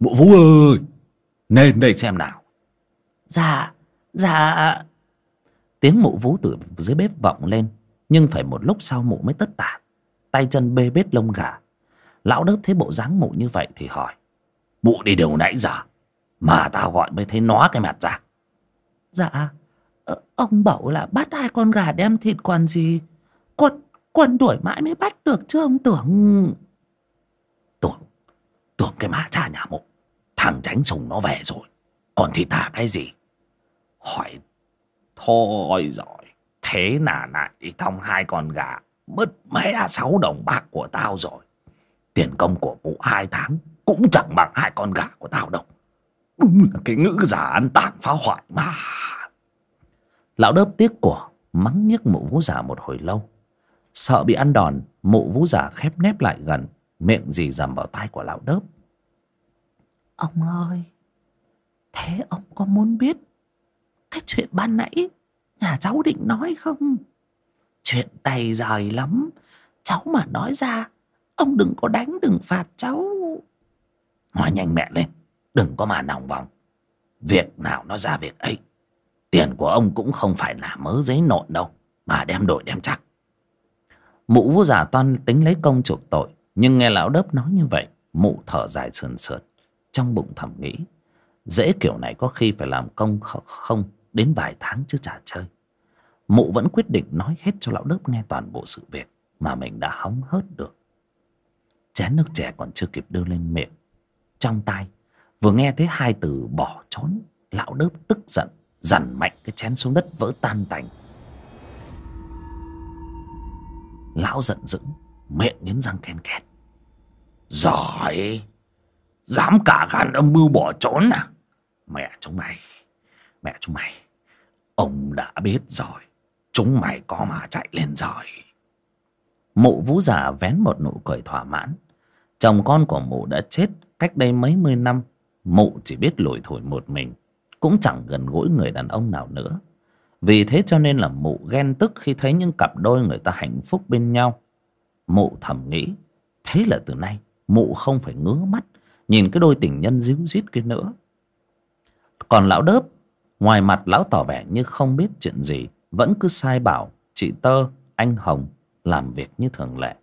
Mụ vũ ơi Nên đây xem nào. Dạ Dạ. Tiếng mụ vũ từ dưới bếp vọng lên Nhưng phải một lúc sau mụ mới tất tả Tay chân bê bết lông gà. Lão đớp thấy bộ dáng mụ như vậy thì hỏi Mụ đi đâu nãy giờ? Mà tao gọi mới thấy nó cái mặt ra. Dạ ờ, Ông bảo là bắt hai con gà đem thịt còn gì? Quân, quân đuổi mãi mới bắt được chứ ông tưởng. Tưởng Tưởng cái mà cha nhà mụ Thằng tránh sùng nó về rồi. Còn thì thả cái gì? Hỏi Thôi rồi Thế là lại đi thong hai con gà Mất mẹ sáu đồng bạc của tao rồi. Tiền công của vụ hai tháng Cũng chẳng bằng hai con gà của tao đâu. Đúng là cái ngữ giả ăn tàn phá hoại mà. Lão đớp tiếc của Mắng nhức mụ vũ giả một hồi lâu. Sợ bị ăn đòn, Mụ vũ giả khép nép lại gần, Miệng dì dầm vào tai của lão đớp. Ông ơi, Thế ông có muốn biết Cái chuyện ban nãy Nhà cháu định nói không? Chuyện tay dài lắm. Cháu mà nói ra, Ông đừng có đánh, đừng phạt cháu. Nói nhanh mẹ lên, Đừng có mà nòng vòng. Việc nào nó ra việc ấy, Tiền của ông cũng không phải là mớ giấy nộn đâu, Mà đem đổi đem chắc. Mụ vú giả toan tính lấy công chuộc tội, Nhưng nghe lão đớp nói như vậy, Mụ thở dài sườn sượt Trong bụng thầm nghĩ, Dễ kiểu này có khi phải làm công không, Đến vài tháng chứ chả chơi. Mụ vẫn quyết định nói hết cho lão đớp nghe toàn bộ sự việc Mà mình đã hóng hớt được. Chén nước chè còn chưa kịp đưa lên miệng. Trong tay Vừa nghe thấy hai từ bỏ trốn, Lão đớp tức giận, Dằn mạnh cái chén xuống đất vỡ tan tành. Lão giận dữ, Miệng nghiến răng ken két. Giỏi, Dám cả gan âm mưu bỏ trốn à? Mẹ chúng mày, Mẹ chúng mày, Ông đã biết rồi. Chúng mày có mà chạy lên rồi Mụ vũ già vén một nụ cười thỏa mãn. Chồng con của mụ đã chết cách đây mấy mươi năm. Mụ chỉ biết lủi thổi một mình, Cũng chẳng gần gũi người đàn ông nào nữa. Vì thế cho nên là mụ ghen tức khi thấy những cặp đôi người ta hạnh phúc bên nhau. Mụ thầm nghĩ, Thế là từ nay mụ không phải ngứa mắt Nhìn cái đôi tình nhân díu dít kia nữa. Còn lão đớp, Ngoài mặt lão tỏ vẻ như không biết chuyện gì vẫn cứ sai bảo Chị Tơ, anh Hồng Làm việc như thường lệ.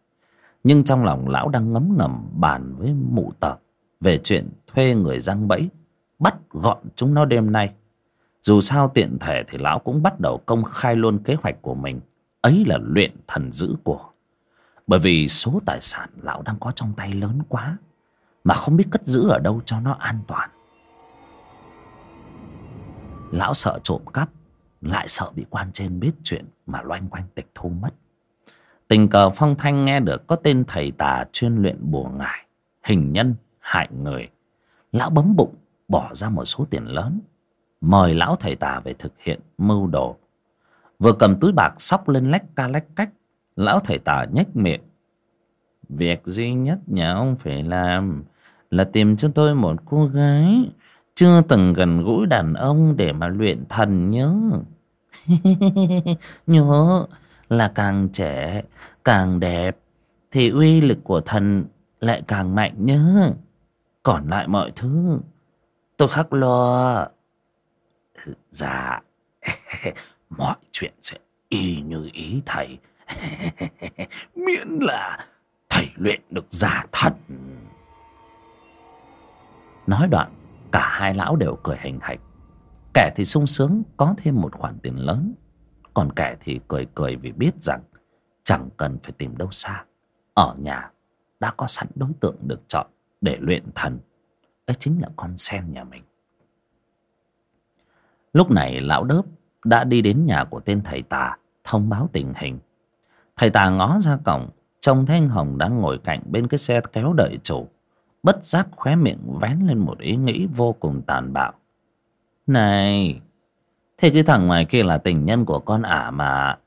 Nhưng trong lòng lão đang ngấm ngầm bàn với mụ tờ Về chuyện thuê người răng bẫy Bắt gọn chúng nó đêm nay. Dù sao tiện thể thì lão cũng bắt đầu công khai luôn kế hoạch của mình. Ấy là luyện thần dữ của. Bởi vì số tài sản lão đang có trong tay lớn quá Mà không biết cất giữ ở đâu cho nó an toàn. Lão sợ trộm cắp lại sợ bị quan trên biết chuyện Mà loanh quanh tịch thu mất. Tình cờ Phong Thanh nghe được Có tên thầy tà chuyên luyện bùa ngải, Hình nhân, hại người. Lão bấm bụng, bỏ ra một số tiền lớn, Mời lão thầy tà về thực hiện mưu đồ. Vừa cầm túi bạc sóc lên lách ca lách cách, Lão thầy tà nhếch miệng. Việc duy nhất nhà ông phải làm Là tìm cho tôi một cô gái chưa từng gần gũi đàn ông để mà luyện thần nhớ. nhớ là càng trẻ, càng đẹp, thì uy lực của thần lại càng mạnh nhớ. Còn lại mọi thứ, tôi khắc lo. Dạ mọi chuyện sẽ y như ý thầy. Miễn là thầy luyện được giả thần. Nói đoạn, cả hai lão đều cười hình hạch kẻ thì sung sướng, có thêm một khoản tiền lớn. Còn kẻ thì cười cười vì biết rằng chẳng cần phải tìm đâu xa. Ở nhà đã có sẵn đối tượng được chọn để luyện thần. Ấy chính là con sen nhà mình. Lúc này lão đớp đã đi đến nhà của tên thầy tà, thông báo tình hình. Thầy tà ngó ra cổng, trông thấy anh hồng đang ngồi cạnh bên cái xe kéo đợi chủ. Bất giác khóe miệng vén lên một ý nghĩ vô cùng tàn bạo này, thế cái thằng ngoài kia là tình nhân của con ả mà.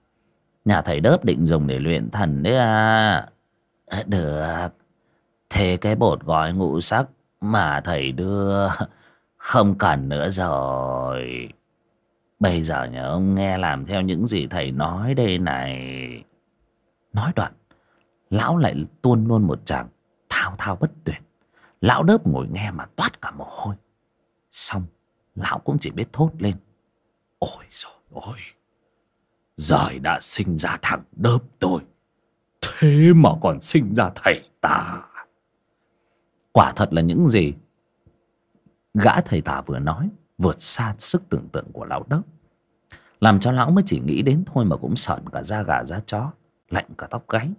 Nhà thầy đớp định dùng để luyện thần đấy à. Được. Thế cái bột gói ngũ sắc mà thầy đưa, không cần nữa rồi. Bây giờ nhờ ông nghe làm theo những gì thầy nói đây này. Nói đoạn, lão lại tuôn luôn một chàng thao thao bất tuyệt. Lão đớp ngồi nghe mà toát cả mồ hôi. Xong lão cũng chỉ biết thốt lên. Ôi rồi ôi giời đã sinh ra thằng đớp tôi. Thế mà còn sinh ra thầy ta. Quả thật là những gì gã thầy tà vừa nói vượt xa sức tưởng tượng của lão đớp. Làm cho lão mới chỉ nghĩ đến thôi mà cũng sợn cả da gà da chó, lạnh cả tóc gáy.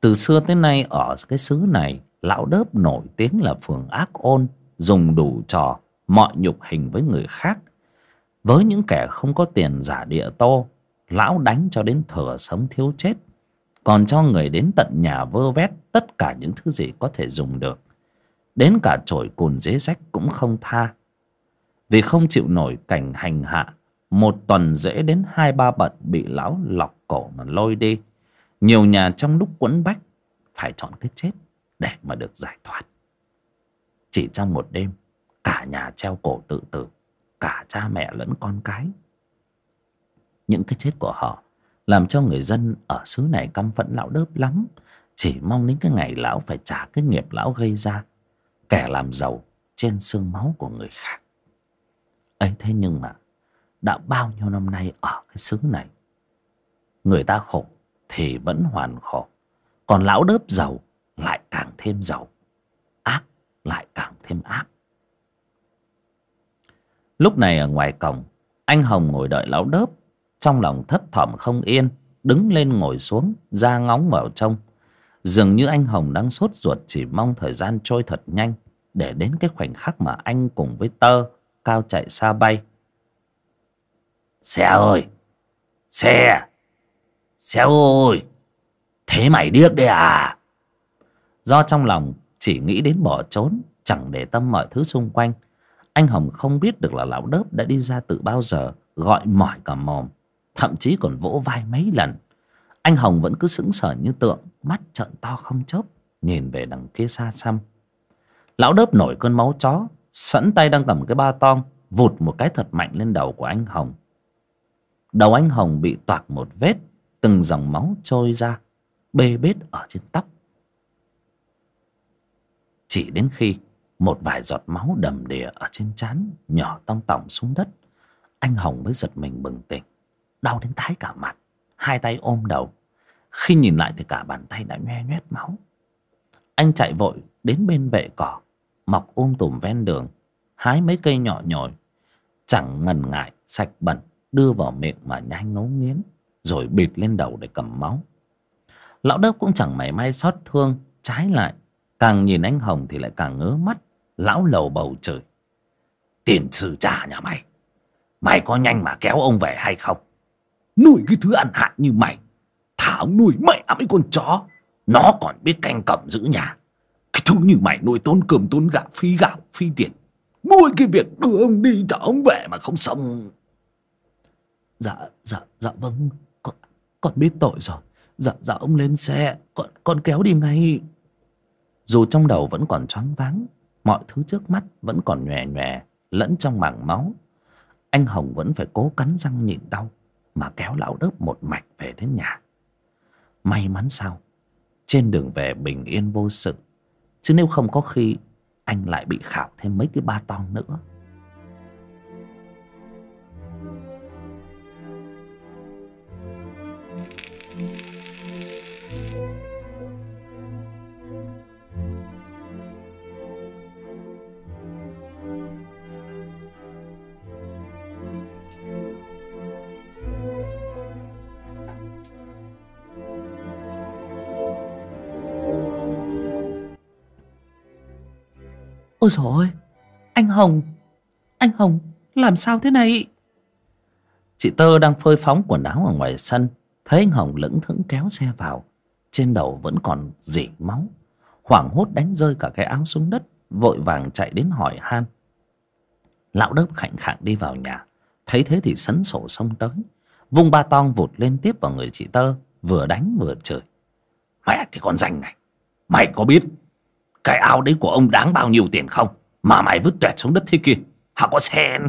Từ xưa tới nay ở cái xứ này, lão đớp nổi tiếng là phường ác ôn, dùng đủ trò mọi nhục hình với người khác. Với những kẻ không có tiền giả địa tô lão đánh cho đến thừa sống thiếu chết. Còn cho người đến tận nhà vơ vét, tất cả những thứ gì có thể dùng được. Đến cả chổi cùn dế rách cũng không tha. Vì không chịu nổi cảnh hành hạ, một tuần dễ đến hai ba bận bị lão lọc cổ mà lôi đi. Nhiều nhà trong lúc quẫn bách, phải chọn cái chết để mà được giải thoát. Chỉ trong một đêm cả nhà treo cổ tự tử, cả cha mẹ lẫn con cái. Những cái chết của họ làm cho người dân ở xứ này căm phẫn lão đớp lắm. Chỉ mong đến cái ngày lão phải trả cái nghiệp lão gây ra, kẻ làm giàu trên xương máu của người khác. Ấy thế nhưng mà, đã bao nhiêu năm nay ở cái xứ này, người ta khổ thì vẫn hoàn khổ, còn lão đớp giàu lại càng thêm giàu, ác lại càng thêm ác lúc này ở ngoài cổng, anh hồng ngồi đợi lão đớp. Trong lòng thấp thỏm không yên, đứng lên ngồi xuống ra ngóng vào trong dường như anh hồng đang sốt ruột chỉ mong thời gian trôi thật nhanh để đến cái khoảnh khắc mà anh cùng với tơ cao chạy xa bay. Xe ơi! Xe! Xe ơi thế mày điếc đấy à? Do trong lòng chỉ nghĩ đến bỏ trốn, chẳng để tâm mọi thứ xung quanh anh hồng không biết được là lão đớp đã đi ra từ bao giờ, gọi mỏi cả mồm, thậm chí còn vỗ vai mấy lần. Anh hồng vẫn cứ sững sờ như tượng, mắt trợn to không chớp, nhìn về đằng kia xa xăm. Lão đớp nổi cơn máu chó, sẵn tay đang cầm cái ba tong, vụt một cái thật mạnh lên đầu của anh hồng. Đầu anh hồng bị toạc một vết, từng dòng máu trôi ra, bê bết ở trên tóc. Chỉ đến khi một vài giọt máu đầm đìa ở trên trán nhỏ tong tỏng xuống đất. Anh hồng mới giật mình bừng tỉnh. Đau đến tái cả mặt. Hai tay ôm đầu. Khi nhìn lại thì cả bàn tay đã nhoe nhoét máu. Anh chạy vội đến bên vệ cỏ, mọc um tùm ven đường, hái mấy cây nhỏ nhồi. Chẳng ngần ngại, sạch bẩn, đưa vào miệng mà nhai ngấu nghiến, rồi bịt lên đầu để cầm máu. Lão đớp cũng chẳng mảy may xót thương, trái lại, càng nhìn anh hồng thì lại càng ngớ mắt lão lầu bầu trời. Tiền sư cha nhà mày mày có nhanh mà kéo ông về hay không? Nuôi cái thứ ăn hạn như mày thả ông nuôi mẹ mấy con chó. Nó còn biết canh cẩm giữ nhà. Cái thứ như mày nuôi tốn cơm tốn gạo phi gạo phi tiền. Mỗi cái việc đưa ông đi cho ông về mà không xong. Dạ dạ dạ vâng. Con con biết tội rồi. Dạ dạ ông lên xe con con kéo đi ngay. Dù trong đầu vẫn còn choáng váng mọi thứ trước mắt vẫn còn nhòe nhòe, lẫn trong mảng máu. Anh hồng vẫn phải cố cắn răng nhịn đau mà kéo lão đớp một mạch về đến nhà. May mắn sao? Trên đường về bình yên vô sự. Chứ nếu không có khi, anh lại bị khảo thêm mấy cái ba tong nữa. Ôi dồi ôi, Anh Hồng Anh Hồng, làm sao thế này? Chị tơ đang phơi phóng quần áo ở ngoài sân, thấy anh hồng lững thững kéo xe vào. Trên đầu vẫn còn dỉ máu. Hoảng hốt đánh rơi cả cái áo xuống đất, vội vàng chạy đến hỏi han. Lão đớp khạnh khạng đi vào nhà. Thấy thế thì sấn sổ xông tới. Vung ba tong vụt lên tiếp vào người chị tơ, vừa đánh vừa chửi. Mẹ cái con danh này, mày có biết cái áo đấy của ông đáng bao nhiêu tiền không? Mà mày vứt tuyệt xuống đất thế kia hả có sen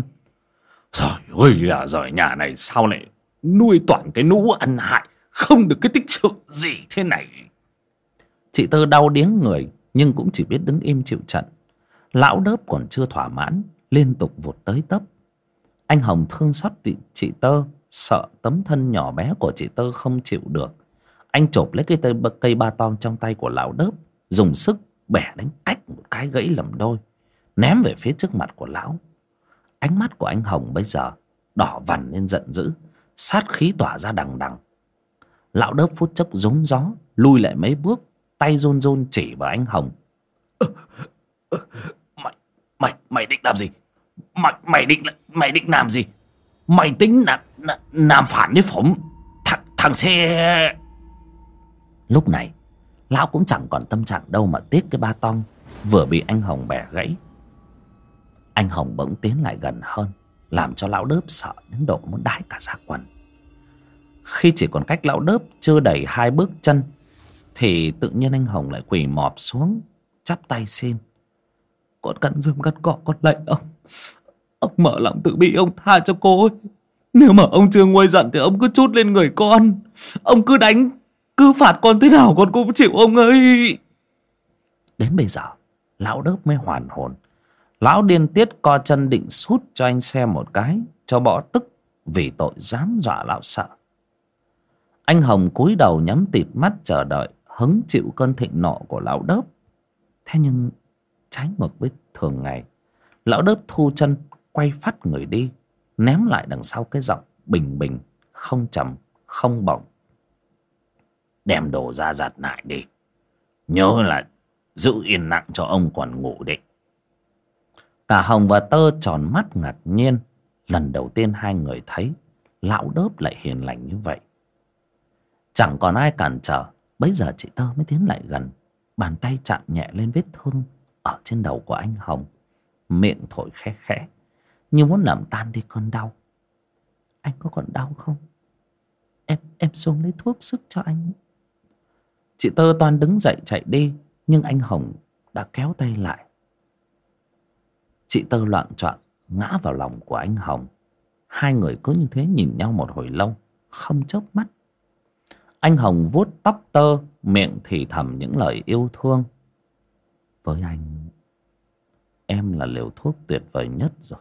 rồi ôi là rồi nhà này sao lại nuôi toàn cái nũ ăn hại không được cái tích sự gì thế này? Chị tơ đau điếng người nhưng cũng chỉ biết đứng im chịu trận. Lão đớp còn chưa thỏa mãn liên tục vụt tới tấp. Anh hồng thương xót chị, chị tơ sợ tấm thân nhỏ bé của chị tơ không chịu được. Anh chộp lấy cái cây, cây ba tong trong tay của lão đớp dùng sức bẻ đánh cách một cái gãy lầm đôi ném về phía trước mặt của lão. Ánh mắt của anh hồng bây giờ đỏ vằn lên giận dữ sát khí tỏa ra đằng đằng. Lão đớp phút chốc rúng gió lui lại mấy bước tay run run chỉ vào anh hồng. Mày mày mày định làm gì? Mày mày định mày định làm gì? Mày tính làm làm phản với phổng thằng thằng xe lúc này lão cũng chẳng còn tâm trạng đâu mà tiếc cái ba tong, vừa bị anh hồng bẻ gãy. Anh hồng bỗng tiến lại gần hơn, làm cho lão đớp sợ đến độ muốn đái cả ra quần. Khi chỉ còn cách lão đớp chưa đầy hai bước chân, thì tự nhiên anh hồng lại quỳ mọp xuống, chắp tay xin. Con cắn rơm cắn cọ con lạy ông. Ông mở lòng tự bi ông tha cho cô ấy. Nếu mà ông chưa nguôi giận thì ông cứ chút lên người con. Ông cứ đánh cứ phạt con thế nào con cũng chịu ông ơi. Đến bây giờ, lão đớp mới hoàn hồn. Lão điên tiết co chân định sút cho anh xem một cái, cho bỏ tức vì tội dám dọa lão sợ. Anh hồng cúi đầu nhắm tịt mắt chờ đợi, hứng chịu cơn thịnh nộ của lão đớp. Thế nhưng, trái ngược với thường ngày, lão đớp thu chân, quay phát người đi, ném lại đằng sau cái giọng bình bình, không trầm, không bỏng đem đồ ra giặt lại đi. Nhớ là giữ yên lặng cho ông còn ngủ định. cả hồng và tơ tròn mắt ngạc nhiên. Lần đầu tiên hai người thấy, lão đớp lại hiền lành như vậy. Chẳng còn ai cản trở, bấy giờ chị tơ mới tiến lại gần. Bàn tay chạm nhẹ lên vết thương ở trên đầu của anh hồng. Miệng thổi khẽ khẽ, như muốn làm tan đi cơn đau. Anh có còn đau không? Em em xuống lấy thuốc sức cho anh chị tơ toan đứng dậy chạy đi, nhưng anh hồng đã kéo tay lại. Chị tơ loạn choạng, ngã vào lòng của anh hồng. Hai người cứ như thế nhìn nhau một hồi lâu, không chớp mắt. Anh hồng vuốt tóc tơ, miệng thì thầm những lời yêu thương. Với anh, em là liều thuốc tuyệt vời nhất rồi.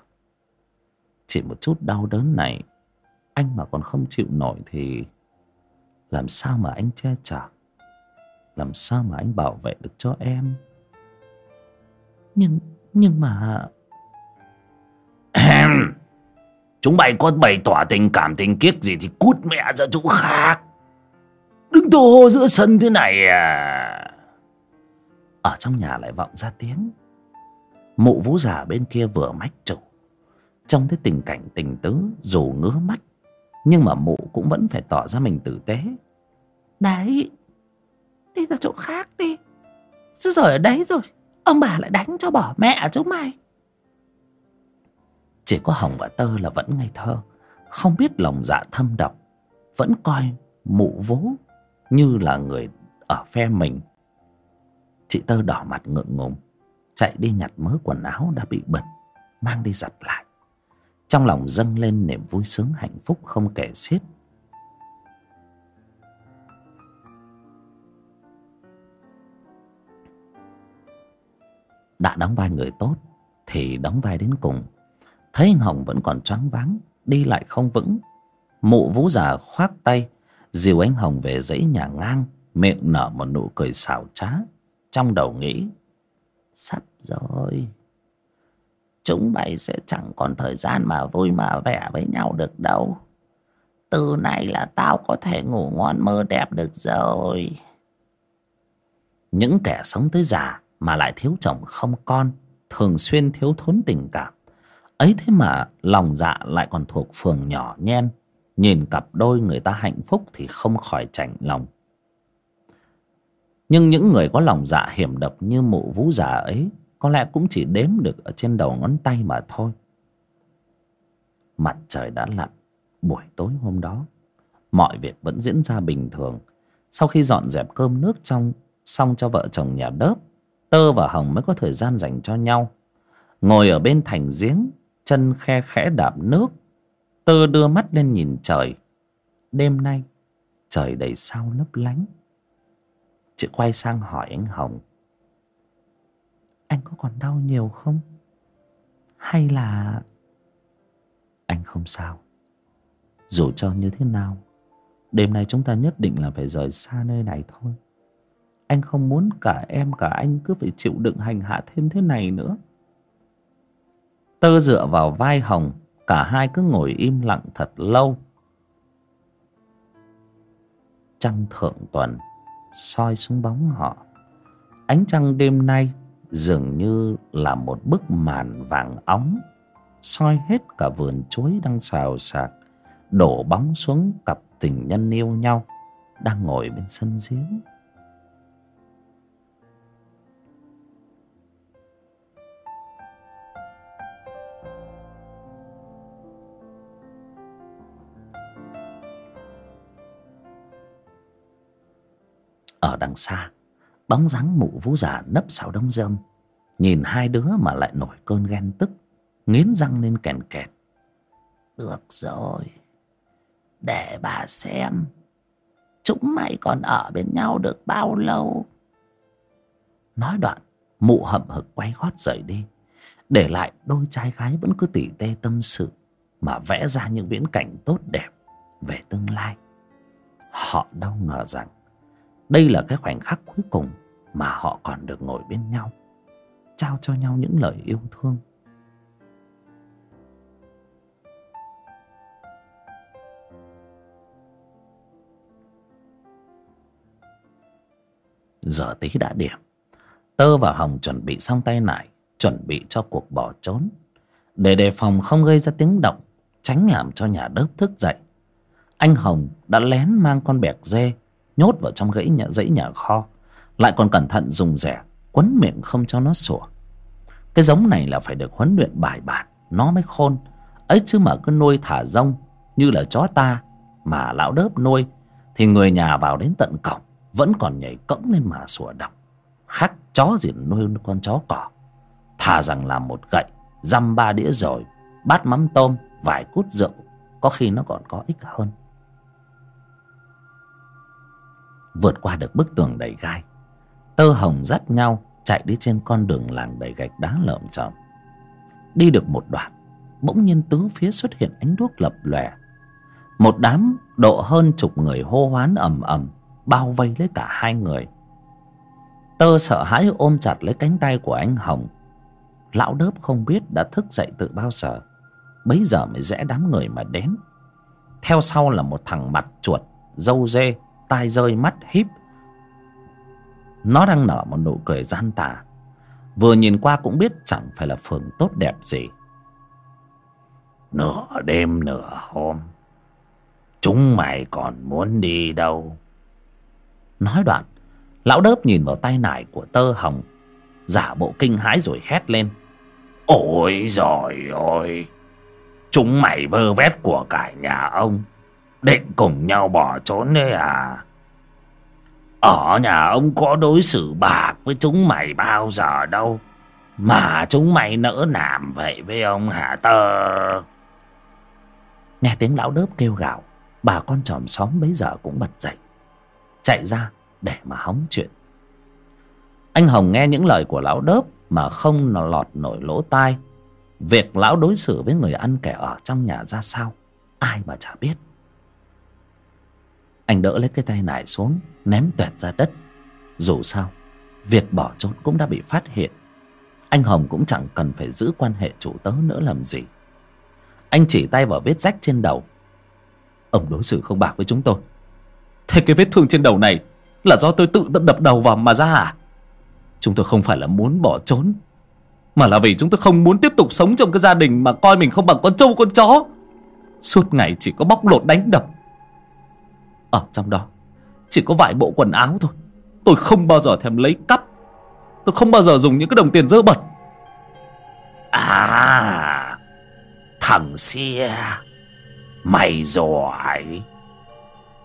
Chỉ một chút đau đớn này, anh mà còn không chịu nổi thì làm sao mà anh che chở? Làm sao mà anh bảo vệ được cho em? Nhưng nhưng mà chúng mày có bày tỏ tình cảm tình kiết gì thì cút mẹ ra chỗ khác. Đứng tô hô giữa sân thế này à? Ở trong nhà lại vọng ra tiếng. Mụ vũ già bên kia vừa mách chủ trong cái tình cảnh tình tứ dù ngứa mắt nhưng mà mụ cũng vẫn phải tỏ ra mình tử tế. Đấy đi ra chỗ khác đi. Chứ rồi ở đấy rồi, ông bà lại đánh cho bỏ mẹ chúng mày. Chỉ có hồng và tơ là vẫn ngây thơ, không biết lòng dạ thâm độc vẫn coi mụ vú như là người ở phe mình. Chị tơ đỏ mặt ngượng ngùng, chạy đi nhặt mớ quần áo đã bị bẩn mang đi giặt lại. Trong lòng dâng lên niềm vui sướng hạnh phúc không kể xiết. Đã đóng vai người tốt thì đóng vai đến cùng. Thấy anh hồng vẫn còn choáng váng, đi lại không vững. Mụ vũ già khoác tay, dìu anh hồng về dãy nhà ngang, miệng nở một nụ cười xảo trá. Trong đầu nghĩ, sắp rồi. Chúng mày sẽ chẳng còn thời gian mà vui mà vẻ với nhau được đâu. Từ nay là tao có thể ngủ ngon mơ đẹp được rồi. Những kẻ sống tới già mà lại thiếu chồng không con, thường xuyên thiếu thốn tình cảm. Ấy thế mà lòng dạ lại còn thuộc phường nhỏ nhen, nhìn cặp đôi người ta hạnh phúc thì không khỏi chạnh lòng. Nhưng những người có lòng dạ hiểm độc như mụ vú già ấy, có lẽ cũng chỉ đếm được ở trên đầu ngón tay mà thôi. Mặt trời đã lặn, buổi tối hôm đó, mọi việc vẫn diễn ra bình thường. Sau khi dọn dẹp cơm nước trong, xong cho vợ chồng nhà đớp tơ và hồng mới có thời gian dành cho nhau. Ngồi ở bên thành giếng, chân khe khẽ đạp nước. Tơ đưa mắt lên nhìn trời. Đêm nay, trời đầy sao lấp lánh. Chị quay sang hỏi anh hồng. Anh có còn đau nhiều không? Hay là anh không sao. Dù cho như thế nào, đêm nay chúng ta nhất định là phải rời xa nơi này thôi anh không muốn cả em cả anh cứ phải chịu đựng hành hạ thêm thế này nữa. Tơ dựa vào vai hồng, cả hai cứ ngồi im lặng thật lâu. Trăng thượng tuần, soi xuống bóng họ. Ánh trăng đêm nay dường như là một bức màn vàng óng, soi hết cả vườn chuối đang xào xạc, đổ bóng xuống cặp tình nhân yêu nhau đang ngồi bên sân giếng. Ở đằng xa bóng dáng mụ vú già nấp sau đống rơm nhìn hai đứa mà lại nổi cơn ghen tức nghiến răng lên kèn kẹt. Được rồi để bà xem chúng mày còn ở bên nhau được bao lâu? Nói đoạn mụ hậm hực quay gót rời đi để lại đôi trai gái vẫn cứ tỉ tê tâm sự mà vẽ ra những viễn cảnh tốt đẹp về tương lai. Họ đâu ngờ rằng đây là cái khoảnh khắc cuối cùng mà họ còn được ngồi bên nhau, trao cho nhau những lời yêu thương. Giờ tí đã điểm. Tơ và hồng chuẩn bị xong tay nải, chuẩn bị cho cuộc bỏ trốn. Để đề phòng không gây ra tiếng động, tránh làm cho nhà đớp thức dậy. Anh hồng đã lén mang con bẹc dê nhốt vào trong gãy nhà dãy nhà kho. Lại còn cẩn thận dùng rẻ, quấn miệng không cho nó sủa. Cái giống này là phải được huấn luyện bài bản, nó mới khôn. Ấy chứ mà cứ nuôi thả rông như là chó ta, mà lão đớp nuôi, thì người nhà vào đến tận cổng, vẫn còn nhảy cẫng lên mà sủa đọc khác chó gì nuôi con chó cỏ thà rằng làm một gậy, dăm ba đĩa rồi bát mắm tôm, vài cút rượu, có khi nó còn có ích hơn. Vượt qua được bức tường đầy gai. Tơ hồng dắt nhau chạy đi trên con đường làng đầy gạch đá lởm chởm đi được một đoạn, bỗng nhiên tứ phía xuất hiện ánh đuốc lập lòe. Một đám độ hơn chục người hô hoán ầm ầm, bao vây lấy cả hai người. Tơ sợ hãi ôm chặt lấy cánh tay của anh hồng. Lão đớp không biết đã thức dậy từ bao giờ, bấy giờ mới rẽ đám người mà đến. Theo sau là một thằng mặt chuột râu dê tai rơi mắt híp. Nó đang nở một nụ cười gian tà. Vừa nhìn qua cũng biết chẳng phải là phường tốt đẹp gì. Nửa đêm nửa hôm, chúng mày còn muốn đi đâu? Nói đoạn, lão đớp nhìn vào tay nải của tơ hồng, giả bộ kinh hãi rồi hét lên. Ôi giời ơi, chúng mày vơ vét của cải nhà ông định cùng nhau bỏ trốn đấy à? Ở nhà ông có đối xử bạc với chúng mày bao giờ đâu. Mà chúng mày nỡ làm vậy với ông hả tơ? Nghe tiếng lão đớp kêu gào, bà con chòm xóm bấy giờ cũng bật dậy, chạy ra để mà hóng chuyện. Anh hồng nghe những lời của lão đớp mà không lọt nổi lỗ tai. Việc lão đối xử với người ăn kẻ ở trong nhà ra sao, ai mà chả biết anh đỡ lấy cái tay nải xuống, ném tuẹt ra đất. Dù sao, việc bỏ trốn cũng đã bị phát hiện. Anh hồng cũng chẳng cần phải giữ quan hệ chủ tớ nữa làm gì. Anh chỉ tay vào vết rách trên đầu. Ông đối xử không bạc với chúng tôi. Thế cái vết thương trên đầu này là do tôi tự đập đầu vào mà ra à? Chúng tôi không phải là muốn bỏ trốn, mà là vì chúng tôi không muốn tiếp tục sống trong cái gia đình mà coi mình không bằng con trâu, con chó. Suốt ngày chỉ có bóc lột đánh đập ở trong đó, chỉ có vài bộ quần áo thôi. Tôi không bao giờ thèm lấy cắp. Tôi không bao giờ dùng những cái đồng tiền dơ bẩn. À Thằng xe Mày giỏi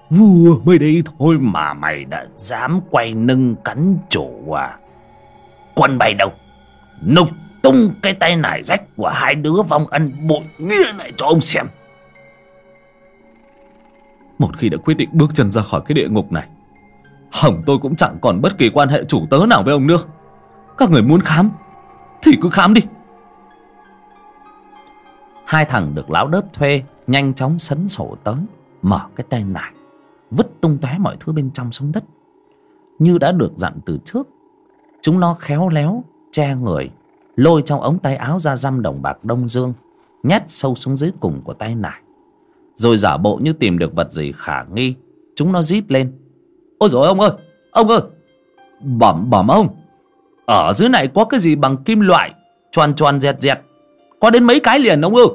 Vừa mới đây thôi mà mày đã dám quay nâng cắn chủ à. Quân bay đâu? Nục tung cái tay nải rách của hai đứa vong ân bội nghĩa này cho ông xem. Một khi đã quyết định bước chân ra khỏi cái địa ngục này. Hỏng tôi cũng chẳng còn bất kỳ quan hệ chủ tớ nào với ông nữa. Các người muốn khám, Thì cứ khám đi. Hai thằng được lão đớp thuê, Nhanh chóng sấn sổ tới, Mở cái tay nải Vứt tung tóe mọi thứ bên trong xuống đất. Như đã được dặn từ trước, Chúng nó khéo léo, Che người, Lôi trong ống tay áo ra răm đồng bạc đông dương, Nhét sâu xuống dưới cùng của tay nải. Rồi giả bộ như tìm được vật gì khả nghi. Chúng nó rít lên. Ôi dồi ông ơi Ông ơi. Bẩm bẩm ông. Ở dưới này có cái gì bằng kim loại Tròn tròn dẹt dẹt. Có đến mấy cái liền, ông ơi.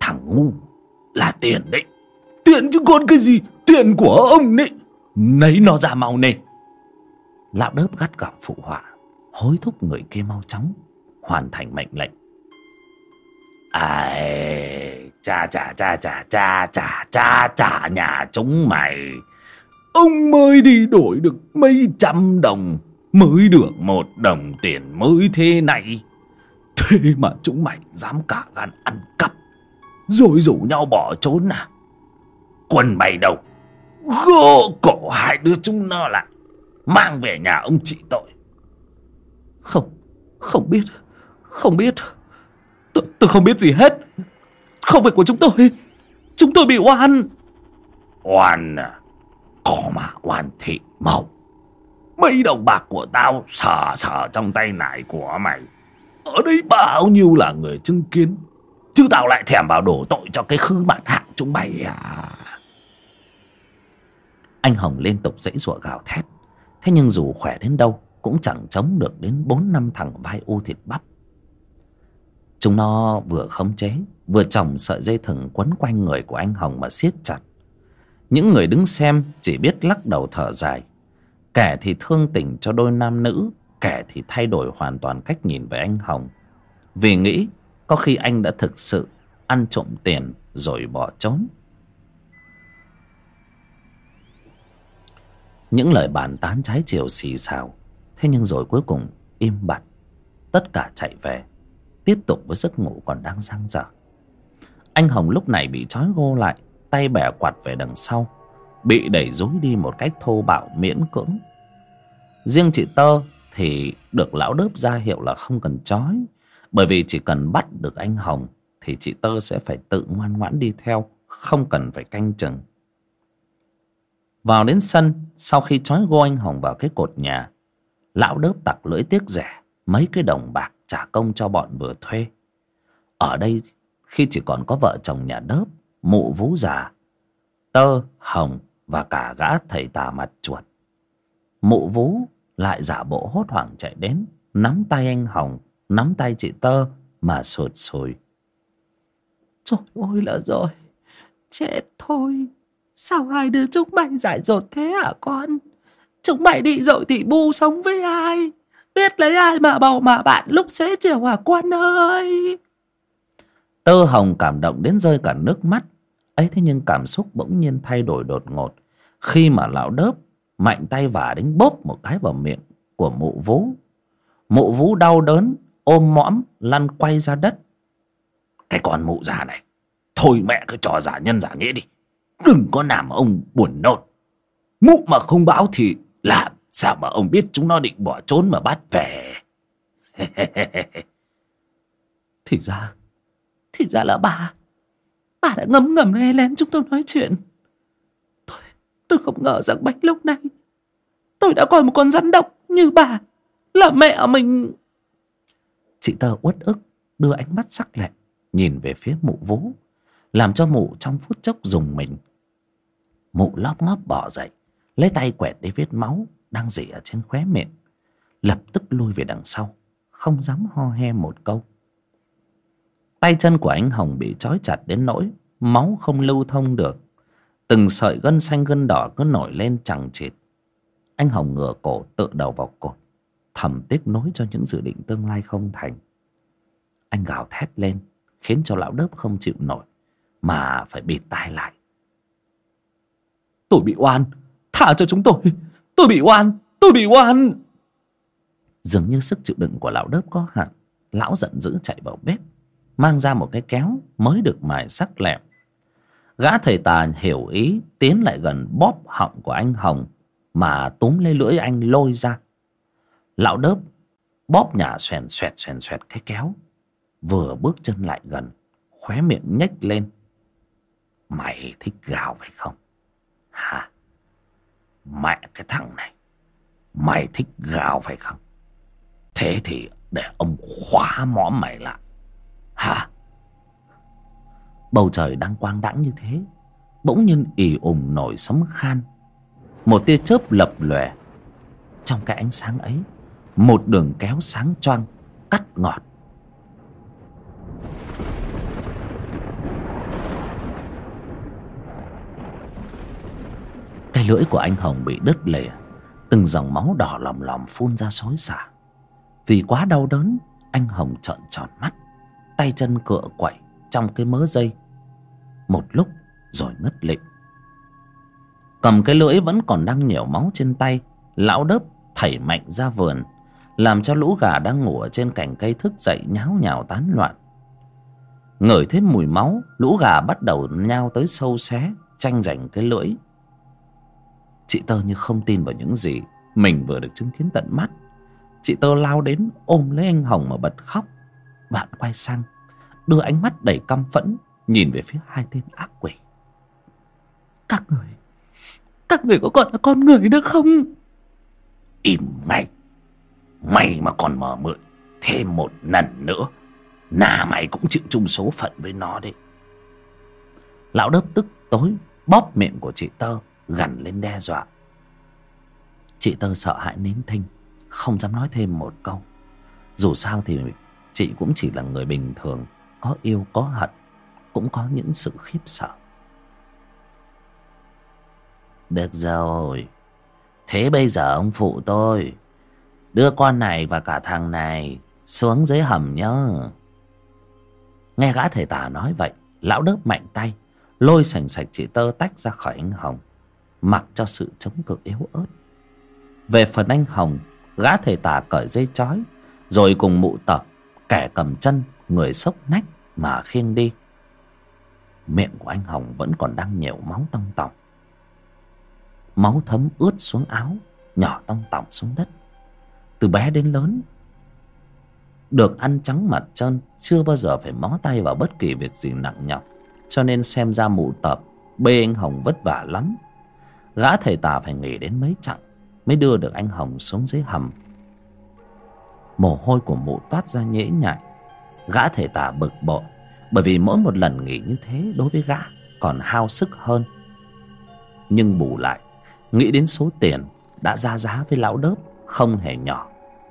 Thằng ngu, Là tiền đấy. Tiền chứ còn cái gì, Tiền của ông đấy. Nấy nó ra mau nè. Lão đớp gắt gỏng phụ họa, Hối thúc người kia mau chóng, Hoàn thành mệnh lệnh. Ai, Cha cha cha cha cha cha cha cha, nhà chúng mày. Ông mới đi đổi được mấy trăm đồng, Mới được một đồng tiền mới thế này. Thế mà chúng mày dám cả gan ăn cắp, Rồi rủ nhau bỏ trốn à? Quần mày đâu? Gô cổ hai đứa chúng nó lại, Mang về nhà ông chị tội. Không Không biết Không biết. Tôi, tôi không biết gì hết. Không phải của chúng tôi. Chúng tôi bị oan. Oan à? Có mà oan thị màu Mấy đồng bạc của tao Sờ sờ trong tay nải của mày. Ở đây bao nhiêu là người chứng kiến? Chứ tao lại thèm vào đổ tội cho cái khứ mặt hạng chúng mày à? Anh Hồng liên tục dãy ruộng gào thét. Thế nhưng dù khỏe đến đâu Cũng chẳng chống được đến bốn năm thằng vai u thịt bắp Chúng nó vừa khống chế, Vừa chồng sợi dây thừng quấn quanh người của anh Hồng mà siết chặt. Những người đứng xem chỉ biết lắc đầu thở dài. Kẻ thì thương tình cho đôi nam nữ, Kẻ thì thay đổi hoàn toàn cách nhìn về anh Hồng. Vì nghĩ có khi anh đã thực sự ăn trộm tiền rồi bỏ trốn. Những lời bàn tán trái chiều xì xào. Thế nhưng rồi cuối cùng im bặt, Tất cả chạy về. Tiếp tục với giấc ngủ còn đang giang dở. Anh Hồng lúc này bị trói gô lại, Tay bẻ quạt về đằng sau, Bị đẩy dối đi một cách thô bạo, miễn cưỡng. Riêng chị Tơ thì được lão đớp ra hiệu là không cần trói, Bởi vì chỉ cần bắt được anh Hồng Thì chị Tơ sẽ phải tự ngoan ngoãn đi theo, Không cần phải canh chừng. Vào đến sân, Sau khi trói gô anh Hồng vào cái cột nhà, Lão đớp tặc lưỡi tiếc rẻ, Mấy cái đồng bạc trả công cho bọn vừa thuê. Ở đây Khi chỉ còn có vợ chồng nhà đớp Mụ vú già Tơ, Hồng và cả gã thầy tà mặt chuột Mụ vú lại giả bộ hốt hoảng chạy đến Nắm tay anh Hồng Nắm tay chị Tơ Mà sụt sùi. Trời ơi là rồi Chết thôi. Sao hai đứa chúng mày giải dột thế hả con? Chúng mày đi rồi thì bu sống với ai? Biết lấy ai mà bầu mà bạn lúc xế chiều hả quan ơi? Tơ Hồng cảm động đến rơi cả nước mắt. Ấy thế nhưng cảm xúc bỗng nhiên thay đổi đột ngột. Khi mà lão đớp Mạnh tay vả đánh bốp một cái vào miệng Của mụ vú. Mụ vú đau đớn, Ôm mõm, lăn quay ra đất. Cái con mụ già này, Thôi mẹ cứ trò giả nhân giả nghĩa đi. Đừng có làm ông buồn nôn. Mụ mà không báo thì là sao mà ông biết chúng nó định bỏ trốn mà bắt về? Thì ra Thì ra là bà Bà đã ngấm ngầm nghe lén chúng tôi nói chuyện. Tôi Tôi không ngờ rằng bấy lúc này Tôi đã coi một con rắn độc như bà Là mẹ mình. Chị tơ uất ức Đưa ánh mắt sắc lẹm Nhìn về phía mụ vú Làm cho mụ trong phút chốc dùng mình. Mụ lóp ngóp bỏ dậy Lấy tay quẹt đi vết máu đang rỉ ở trên khóe miệng, Lập tức lui về đằng sau, Không dám ho he một câu. Tay chân của anh Hồng bị trói chặt đến nỗi Máu không lưu thông được. Từng sợi gân xanh gân đỏ cứ nổi lên chẳng chịt. Anh hồng ngửa cổ tựa đầu vào cột, thầm tiếc nối cho những dự định tương lai không thành. Anh gào thét lên, khiến cho lão đớp không chịu nổi, mà phải bịt tai lại. Tôi bị oan thả cho chúng tôi tôi bị oan, tôi bị oan. Dường như sức chịu đựng của lão đớp có hạn, lão giận dữ chạy vào bếp, mang ra một cái kéo mới được mài sắc lẹm. Gã thầy tà hiểu ý, tiến lại gần bóp họng của anh hồng, mà túm lấy lưỡi anh lôi ra. Lão đớp bóp nhả xoèn xoẹt xoèn xoẹt cái kéo, vừa bước chân lại gần, khóe miệng nhếch lên. Mày thích gào phải không? Hả? Mẹ cái thằng này, mày thích gào phải không? Thế thì để ông khóa mõm mày lại. Hả? Bầu trời đang quang đãng như thế, bỗng nhiên ì ùng nổi sấm khan. Một tia chớp lập lòe. Trong cái ánh sáng ấy, một đường kéo sáng choang, cắt ngọt. Cái lưỡi của anh hồng bị đứt lìa, từng dòng máu đỏ lòm lòm phun ra xối xả. Vì quá đau đớn, anh hồng trợn tròn mắt, tay chân cựa quậy trong cái mớ dây. Một lúc rồi ngất lịm. Cầm cái lưỡi vẫn còn đang nhiều máu trên tay, lão đớp thảy mạnh ra vườn, làm cho lũ gà đang ngủ ở trên cành cây thức dậy nháo nhào tán loạn. Ngửi thấy mùi máu, lũ gà bắt đầu nhao tới sâu xé tranh giành cái lưỡi chị tơ như không tin vào những gì mình vừa được chứng kiến tận mắt. Chị tơ lao đến ôm lấy anh hồng mà bật khóc. Bạn quay sang, đưa ánh mắt đầy căm phẫn, nhìn về phía hai tên ác quỷ. Các người các người có còn là con người nữa không? Im ngay mày mà còn mở mượn thêm một lần nữa, nà mày cũng chịu chung số phận với nó đấy. Lão đớp tức tối, bóp miệng của chị tơ gằn lên đe dọa. Chị tơ sợ hãi nín thinh, không dám nói thêm một câu. Dù sao thì chị cũng chỉ là người bình thường, có yêu, có hận, cũng có những sự khiếp sợ. Được rồi. Thế bây giờ ông phụ tôi, đưa con này và cả thằng này xuống dưới hầm nhá nghe gã thầy tà nói vậy, lão đớp mạnh tay, lôi sành sạch chị tơ tách ra khỏi anh hồng mặc cho sự chống cự yếu ớt. Về phần anh hồng, gã thầy tà cởi dây chói, rồi cùng mụ tập, kẻ cầm chân, người sốc nách mà khiêng đi. Miệng của anh hồng vẫn còn đang nhiều máu tông tỏng máu thấm ướt xuống áo, nhỏ tông tỏng xuống đất. Từ bé đến lớn, được ăn trắng mặt trơn, chưa bao giờ phải mó tay vào bất kỳ việc gì nặng nhọc. Cho nên xem ra mụ tập, bê anh hồng vất vả lắm gã thầy tà phải nghỉ đến mấy chặng mới đưa được anh hồng xuống dưới hầm. Mồ hôi của mụ toát ra nhễ nhại. Gã thầy tà bực bội, bởi vì mỗi một lần nghỉ như thế đối với gã còn hao sức hơn. Nhưng bù lại, nghĩ đến số tiền đã ra giá với lão đớp không hề nhỏ,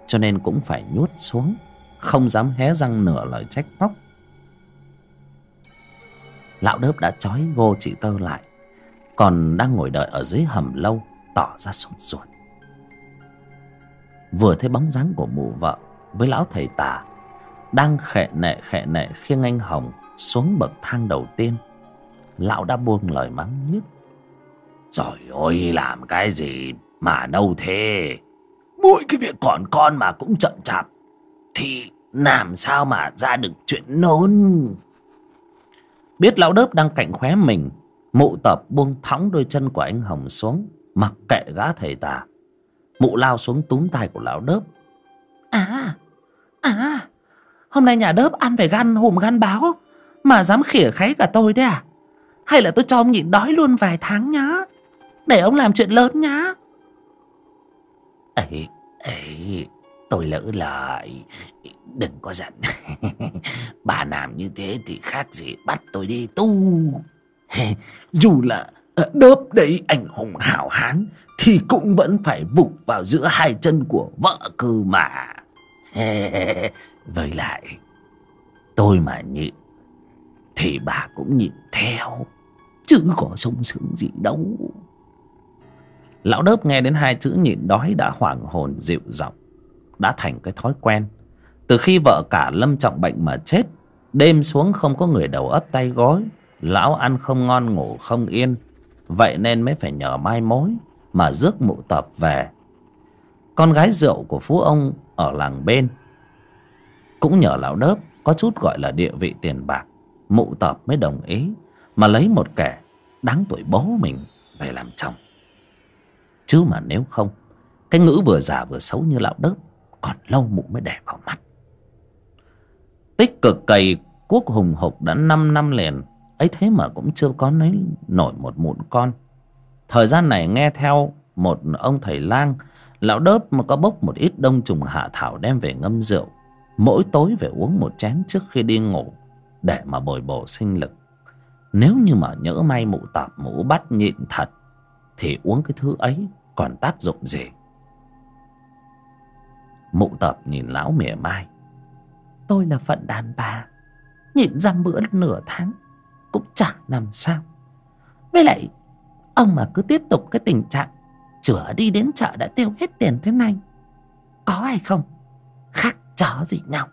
cho nên cũng phải nhốt xuống, không dám hé răng nửa lời trách móc. Lão đớp đã trói gô chị tơ lại còn đang ngồi đợi ở dưới hầm lâu, tỏ ra sốt ruột. Vừa thấy bóng dáng của mụ vợ với lão thầy tà đang khệ nệ khệ nệ khiêng anh hồng xuống bậc thang đầu tiên, lão đã buông lời mắng nhiếc trời ơi, làm cái gì mà đâu thế? Mỗi cái việc còn con mà cũng chậm chạp, thì làm sao mà ra được chuyện nôn? Biết lão đớp đang cạnh khóe mình mụ tập buông thõng đôi chân của anh hồng xuống mặc kệ gã thầy tà. Mụ lao xuống túm tay của lão đớp. À à hôm nay nhà đớp ăn phải gan hùm gan báo mà dám khỉa kháy cả tôi đấy à? Hay là tôi cho ông nhịn đói luôn vài tháng nhá? Để ông làm chuyện lớn nhá. Ấy ấy tôi lỡ lời. Đừng có giận. Bà làm như thế thì khác gì bắt tôi đi tu dù là đớp đấy anh hùng hảo hán, thì cũng vẫn phải vụt vào giữa hai chân của vợ cơ mà. Với lại, tôi mà nhịn thì bà cũng nhịn theo, chứ có sung sướng gì đâu. Lão đớp nghe đến hai chữ nhịn đói đã hoảng hồn dịu giọng, đã thành cái thói quen. Từ khi vợ cả lâm trọng bệnh mà chết, đêm xuống không có người đầu ấp tay gối lão ăn không ngon, ngủ không yên. Vậy nên mới phải nhờ mai mối mà rước mụ tập về. Con gái rượu của phú ông ở làng bên. Cũng nhờ lão đớp có chút gọi là địa vị tiền bạc, mụ tập mới đồng ý mà lấy một kẻ đáng tuổi bố mình về làm chồng. Chứ mà nếu không, cái ngữ vừa già vừa xấu như lão đớp còn lâu mụ mới để vào mắt. Tích cực cày quốc hùng hục đã năm năm liền ấy thế mà cũng chưa có lấy nổi một mụn con. Thời gian này nghe theo một ông thầy lang, lão đớp mà có bốc một ít đông trùng hạ thảo đem về ngâm rượu. Mỗi tối về uống một chén trước khi đi ngủ, để mà bồi bổ sinh lực. Nếu như mà nhỡ may mụ tạp mụ bắt nhịn thật, thì uống cái thứ ấy còn tác dụng gì? Mụ tập nhìn lão mỉa mai. Tôi là phận đàn bà, nhịn dăm bữa nửa tháng cũng chả làm sao. Với lại ông mà cứ tiếp tục cái tình trạng chửa đi đến chợ đã tiêu hết tiền thế này có hay không? Khác chó gì nào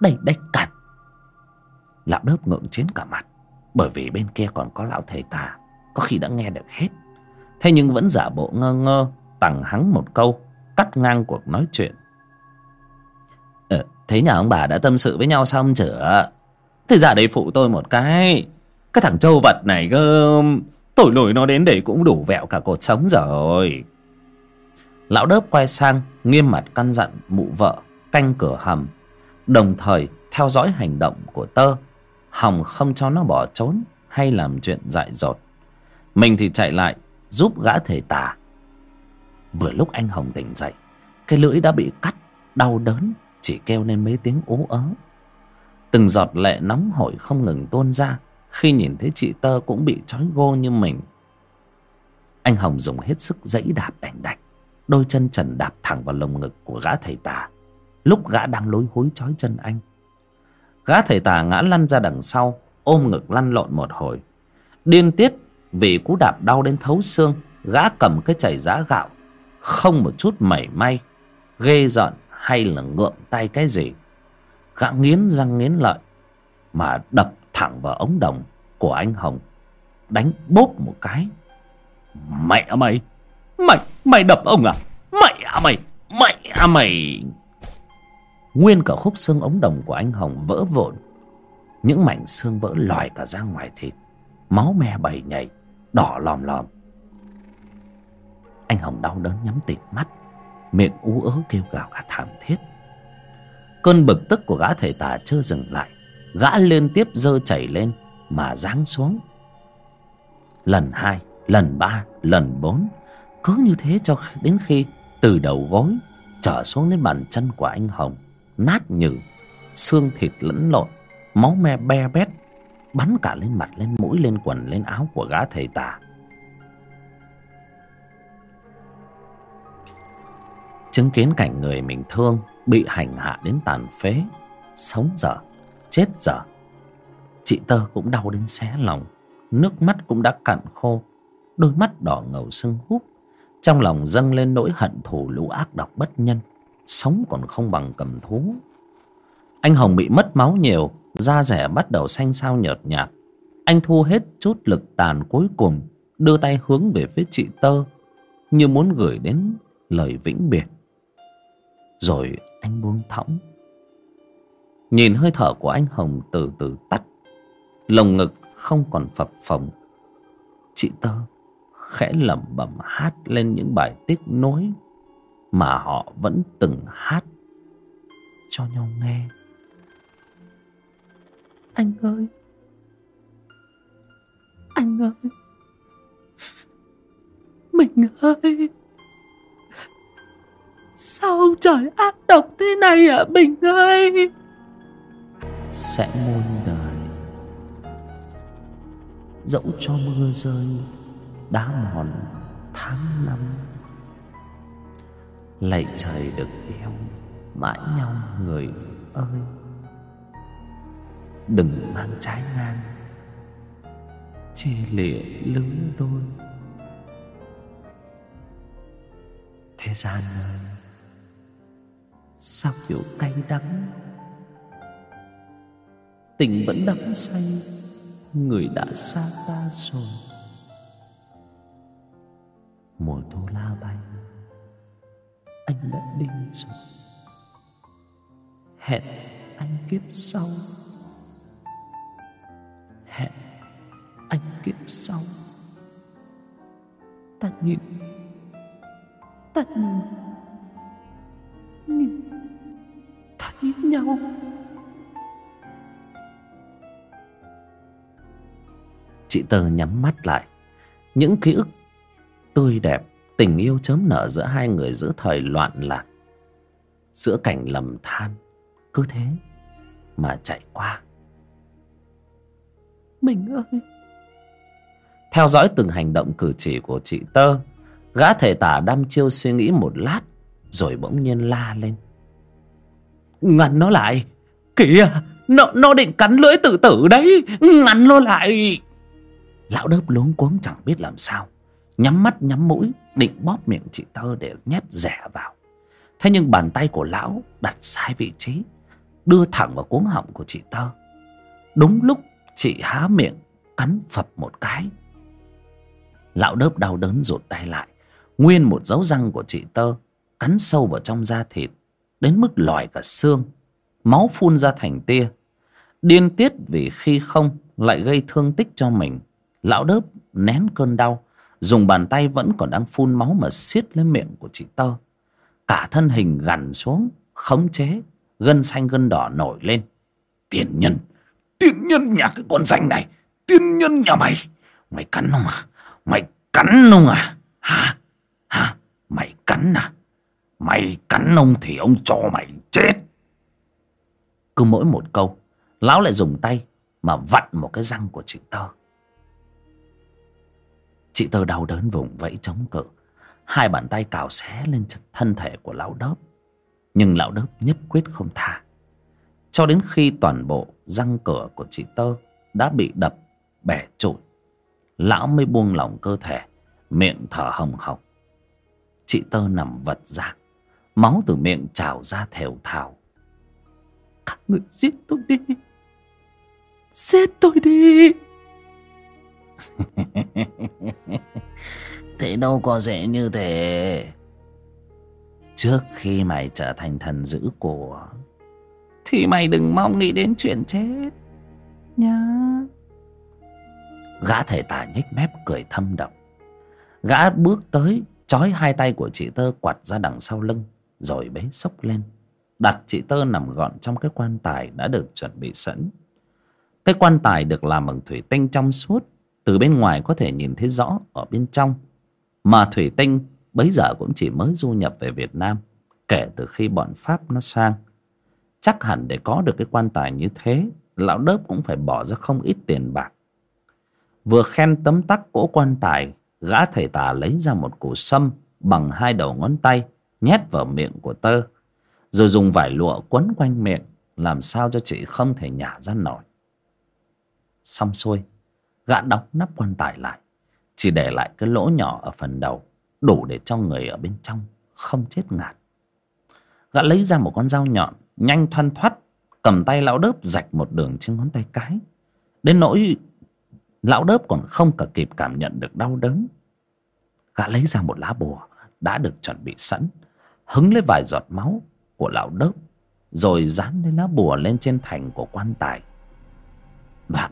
đầy đây cẩn lão đớp ngượng chiến cả mặt bởi vì bên kia còn có lão thầy tà có khi đã nghe được hết. Thế nhưng vẫn giả bộ ngơ ngơ tằng hắng một câu cắt ngang cuộc nói chuyện. Ờ, thế nhà ông bà đã tâm sự với nhau xong chửa thế giả đây phụ tôi một cái cái thằng châu vật này cơ, tội lỗi nó đến để cũng đủ vẹo cả cột sống rồi. Lão đớp quay sang, nghiêm mặt căn dặn mụ vợ, canh cửa hầm, đồng thời theo dõi hành động của tơ. Hòng không cho nó bỏ trốn hay làm chuyện dại dột. Mình thì chạy lại, giúp gã thầy tà. Vừa lúc anh hồng tỉnh dậy, cái lưỡi đã bị cắt, đau đớn, chỉ kêu lên mấy tiếng ố ớ. Từng giọt lệ nóng hổi không ngừng tuôn ra khi nhìn thấy chị tơ cũng bị trói gô như mình. Anh hồng dùng hết sức dãy đạp đành đạch, đôi chân trần đạp thẳng vào lồng ngực của gã thầy tà. Lúc gã đang lối hối trói chân anh, gã thầy tà ngã lăn ra đằng sau, ôm ngực lăn lộn một hồi. Điên tiết, vì cú đạp đau đến thấu xương, gã cầm cái chảy giá gạo, không một chút mảy may, ghê giận hay là ngượng tay cái gì. Gã nghiến răng nghiến lợi, mà đập thẳng vào ống đồng của anh hồng, đánh bốp một cái. Mẹ mày mày mày đập ông à? Mẹ mày à mẹ à mày. Nguyên cả khúc xương ống đồng của anh hồng vỡ vụn, những mảnh xương vỡ lòi cả ra ngoài thịt, máu me bầy nhảy, đỏ lòm lòm. Anh hồng đau đớn nhắm tịt mắt, miệng ú ớ kêu gào cả thảm thiết. Cơn bực tức của gã thầy tà chưa dừng lại gã liên tiếp giơ chảy lên mà giáng xuống. Lần hai, lần ba, lần bốn, cứ như thế cho đến khi từ đầu gối trở xuống đến bàn chân của anh hồng, nát nhừ xương thịt lẫn lộn, máu me be bét, bắn cả lên mặt, lên mũi, lên quần, lên áo của gã thầy tà. Chứng kiến cảnh người mình thương bị hành hạ đến tàn phế, sống dở chết dở. Chị tơ cũng đau đến xé lòng, nước mắt cũng đã cạn khô, đôi mắt đỏ ngầu sưng húp, trong lòng dâng lên nỗi hận thù lũ ác độc bất nhân, sống còn không bằng cầm thú. Anh hồng bị mất máu nhiều, da rẻ bắt đầu xanh xao nhợt nhạt. Anh thu hết chút lực tàn cuối cùng, đưa tay hướng về phía chị tơ, như muốn gửi đến lời vĩnh biệt. Rồi anh buông thõng nhìn hơi thở của anh hồng từ từ tắt. Lồng ngực không còn phập phồng. Chị tơ khẽ lẩm bẩm hát lên những bài tiếc nối mà họ vẫn từng hát. Cho nhau nghe. Anh ơi. Anh ơi. Mình ơi. Sao trời ác độc thế này ạ, à, bình ơi? Sẽ muôn đời. Dẫu cho mưa rơi đá mòn tháng năm, lạy trời được yêu mãi nhau người ơi. Đừng mang trái ngang, chia lìa lứa đôi. Thế gian ơi sao kiểu cay đắng tình vẫn đắm say, người đã xa ta rồi. Mùa thu la bay, anh đã đi rồi. Hẹn anh kiếp sau. Hẹn anh kiếp sau. Ta nhìn ta nhìn thấy nhau. Chị tơ nhắm mắt lại. Những ký ức tươi đẹp tình yêu chớm nở giữa hai người giữa thời loạn lạc giữa cảnh lầm than cứ thế mà chạy qua. Mình ơi! Theo dõi từng hành động cử chỉ của chị tơ gã thể tả đăm chiêu suy nghĩ một lát rồi bỗng nhiên la lên. Ngăn nó lại! Kìa! Nó nó định cắn lưỡi tự tử đấy! Ngăn nó lại lão đớp luống cuống chẳng biết làm sao. Nhắm mắt, nhắm mũi, định bóp miệng chị thơ để nhét rẻ vào. Thế nhưng bàn tay của lão đặt sai vị trí, đưa thẳng vào cuống họng của chị thơ đúng lúc chị há miệng, cắn phập một cái. Lão đớp đau đớn rụt tay lại. Nguyên một dấu răng của chị tơ cắn sâu vào trong da thịt, đến mức lòi cả xương, máu phun ra thành tia. Điên tiết vì khi không lại gây thương tích cho mình lão đớp nén cơn đau, dùng bàn tay vẫn còn đang phun máu mà siết lấy miệng của chị tơ. Cả thân hình gằn xuống, khống chế, gân xanh gân đỏ nổi lên. Tiền nhân, tiên nhân nhà cái con danh này, tiên nhân nhà mày. Mày cắn không à? Mày cắn không à? Hả? Hả? Mày cắn à? Mày cắn ông thì ông cho mày chết. Cứ mỗi một câu, lão lại dùng tay mà vặn một cái răng của chị tơ chị tơ đau đớn vùng vẫy chống cự. Hai bàn tay cào xé lên thân thể của lão đớp. Nhưng lão đớp nhất quyết không tha. Cho đến khi toàn bộ răng cửa của chị tơ đã bị đập, bẻ trụi lão mới buông lỏng cơ thể, miệng thở hồng hộc. Chị tơ nằm vật ra, máu từ miệng trào ra thều thào. Các người giết tôi đi! Giết tôi đi! thế đâu có dễ như thế. Trước khi mày trở thành thần dữ của, thì mày đừng mong nghĩ đến chuyện chết nhá. Gã thể tả nhếch mép cười thâm độc gã bước tới, trói hai tay của chị tơ quặt ra đằng sau lưng, rồi bế sốc lên. Đặt chị tơ nằm gọn trong cái quan tài đã được chuẩn bị sẵn. Cái quan tài được làm bằng thủy tinh trong suốt từ bên ngoài có thể nhìn thấy rõ ở bên trong. Mà thủy tinh bấy giờ cũng chỉ mới du nhập về việt nam, kể từ khi bọn pháp nó sang. Chắc hẳn để có được cái quan tài như thế, lão đớp cũng phải bỏ ra không ít tiền bạc. Vừa khen tấm tắc cỗ quan tài, gã thầy tà lấy ra một củ sâm bằng hai đầu ngón tay, nhét vào miệng của tơ, rồi dùng vải lụa quấn quanh miệng, làm sao cho chị không thể nhả ra nổi. Xong xuôi gã đóng nắp quan tài lại, chỉ để lại cái lỗ nhỏ ở phần đầu, đủ để cho người ở bên trong không chết ngạt. Gã lấy ra một con dao nhọn, nhanh thoăn thoắt, cầm tay lão đớp rạch một đường trên ngón tay cái. Đến nỗi lão đớp còn không cả kịp cảm nhận được đau đớn, gã lấy ra một lá bùa đã được chuẩn bị sẵn, hứng lấy vài giọt máu của lão đớp, rồi dán lấy lá bùa lên trên thành của quan tài. Đoạn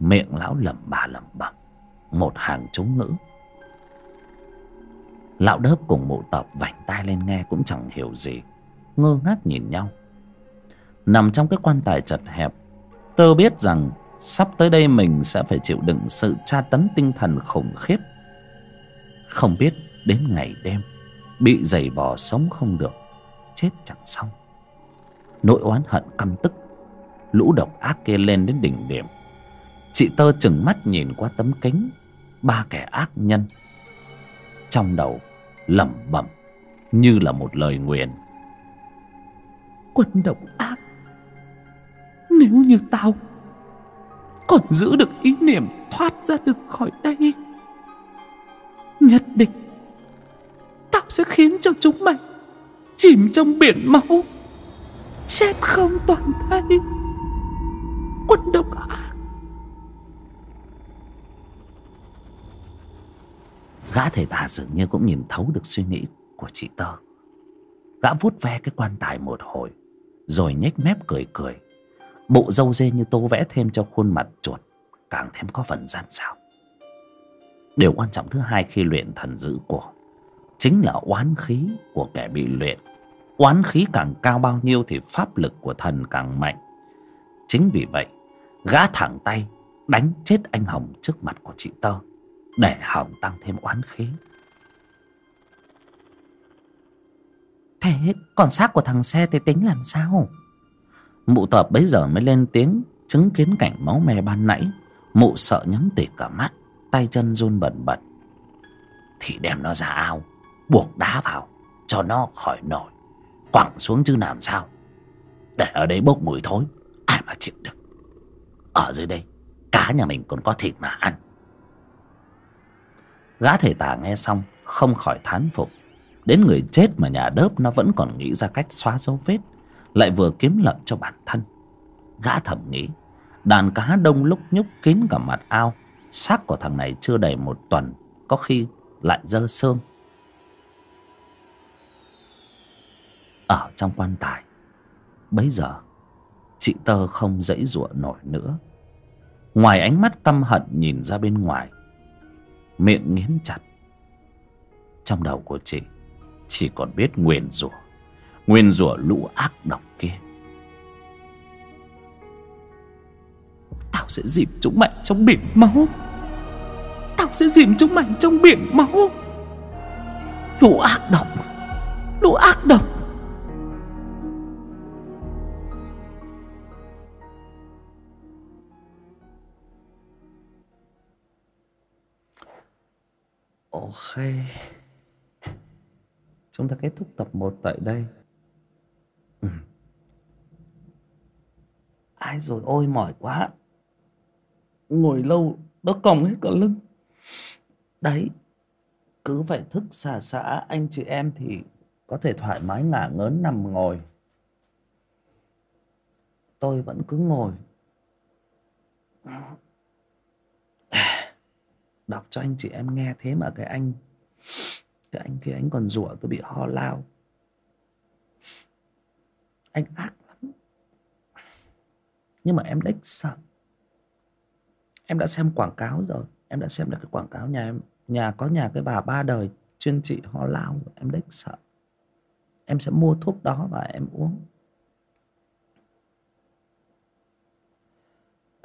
miệng lão lẩm bà lẩm bẩm. Một hàng chú ngữ. Lão đớp cùng mụ tập vảnh tai lên nghe cũng chẳng hiểu gì. Ngơ ngác nhìn nhau. Nằm trong cái quan tài chật hẹp, tơ biết rằng sắp tới đây mình sẽ phải chịu đựng sự tra tấn tinh thần khủng khiếp. Không biết đến ngày đêm, bị giày vò sống không được, chết chẳng xong. Nỗi oán hận căm tức, lũ độc ác kia lên đến đỉnh điểm chị tơ chừng mắt nhìn qua tấm kính. Ba kẻ ác nhân. Trong đầu, lẩm bẩm, như là một lời nguyện quân độc ác. Nếu như tao còn giữ được ý niệm thoát ra được khỏi đây, nhất định tao sẽ khiến cho chúng mày chìm trong biển máu, chết không toàn thây. Quân độc ác. Gã thầy tà dường như cũng nhìn thấu được suy nghĩ của chị tơ. Gã vuốt ve cái quan tài một hồi, rồi nhếch mép cười cười. Bộ râu dê như tô vẽ thêm cho khuôn mặt chuột, càng thêm có phần gian xảo. Điều quan trọng thứ hai khi luyện thần dữ của chính là oán khí của kẻ bị luyện. Oán khí càng cao bao nhiêu thì pháp lực của thần càng mạnh. Chính vì vậy, gã thẳng tay đánh chết anh hồng trước mặt của chị tơ để hồng tăng thêm oán khí. Thế còn xác của thằng xe thì tính làm sao? Mụ tập bấy giờ mới lên tiếng chứng kiến cảnh máu me ban nãy. Mụ sợ nhắm tịt cả mắt tay chân run bần bật. Thì đem nó ra ao buộc đá vào cho nó khỏi nổi. Quẳng xuống chứ làm sao? Để ở đây bốc mùi thối ai mà chịu được? Ở dưới đây cá nhà mình còn có thịt mà ăn gã thầy tà nghe xong, không khỏi thán phục. Đến người chết mà nhà đớp nó vẫn còn nghĩ ra cách xóa dấu vết, lại vừa kiếm lợi cho bản thân. Gã thầm nghĩ, đàn cá đông lúc nhúc kín cả mặt ao, xác của thằng này chưa đầy một tuần, có khi lại dơ xương. Ở trong quan tài, bấy giờ, chị tơ không dãy giụa nổi nữa. Ngoài ánh mắt căm hận nhìn ra bên ngoài miệng nghiến chặt. Trong đầu của chị, chỉ còn biết nguyền rủa nguyền rủa lũ ác độc kia. Tao sẽ dìm chúng mày trong biển máu. Tao sẽ dìm chúng mày trong biển máu. Lũ ác độc, lũ ác độc. Ok Chúng ta kết thúc tập 1 tại đây. Ừ. Ai rồi ôi mỏi quá. Ngồi lâu Nó còng hết cả lưng. Đấy, Cứ phải thức xả xả, Anh chị em thì Có thể thoải mái ngả ngớn nằm ngồi. Tôi vẫn cứ ngồi đọc cho anh chị em nghe thế mà cái anh cái anh kia, anh còn rủa tôi bị ho lao. Anh ác lắm. Nhưng mà em đếch sợ. Em đã xem quảng cáo rồi. Em đã xem được cái quảng cáo nhà em. Nhà có nhà cái bà ba đời chuyên trị ho lao. Rồi em đếch sợ. Em sẽ mua thuốc đó và em uống.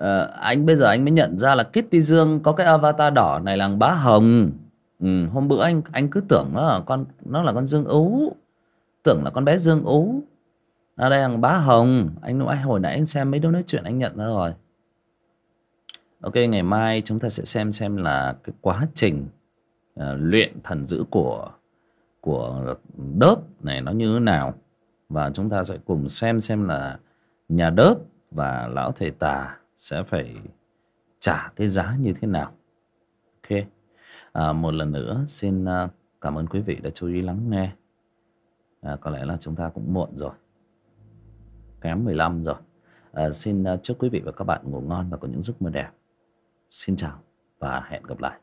Ờ, anh bây giờ anh mới nhận ra là Kitty Dương có cái avatar đỏ này là bá hồng. Ừ, hôm bữa anh anh cứ tưởng nó là con nó là con Dương Ú. Tưởng là con bé Dương Ú. Ở đây là bá hồng. Anh nói hồi nãy anh xem mấy đứa nói chuyện anh nhận ra rồi. Ok ngày mai chúng ta sẽ xem xem là cái quá trình uh, luyện thần dữ của của đớp này nó như thế nào. Và chúng ta sẽ cùng xem xem là nhà đớp và lão thầy tà sẽ phải trả cái giá như thế nào. Ok. À, một lần nữa xin à, cảm ơn quý vị đã chú ý lắng nghe. À, có lẽ là chúng ta cũng muộn rồi. Kém 15 rồi. À, xin à, chúc quý vị và các bạn ngủ ngon và có những giấc mơ đẹp. Xin chào và hẹn gặp lại.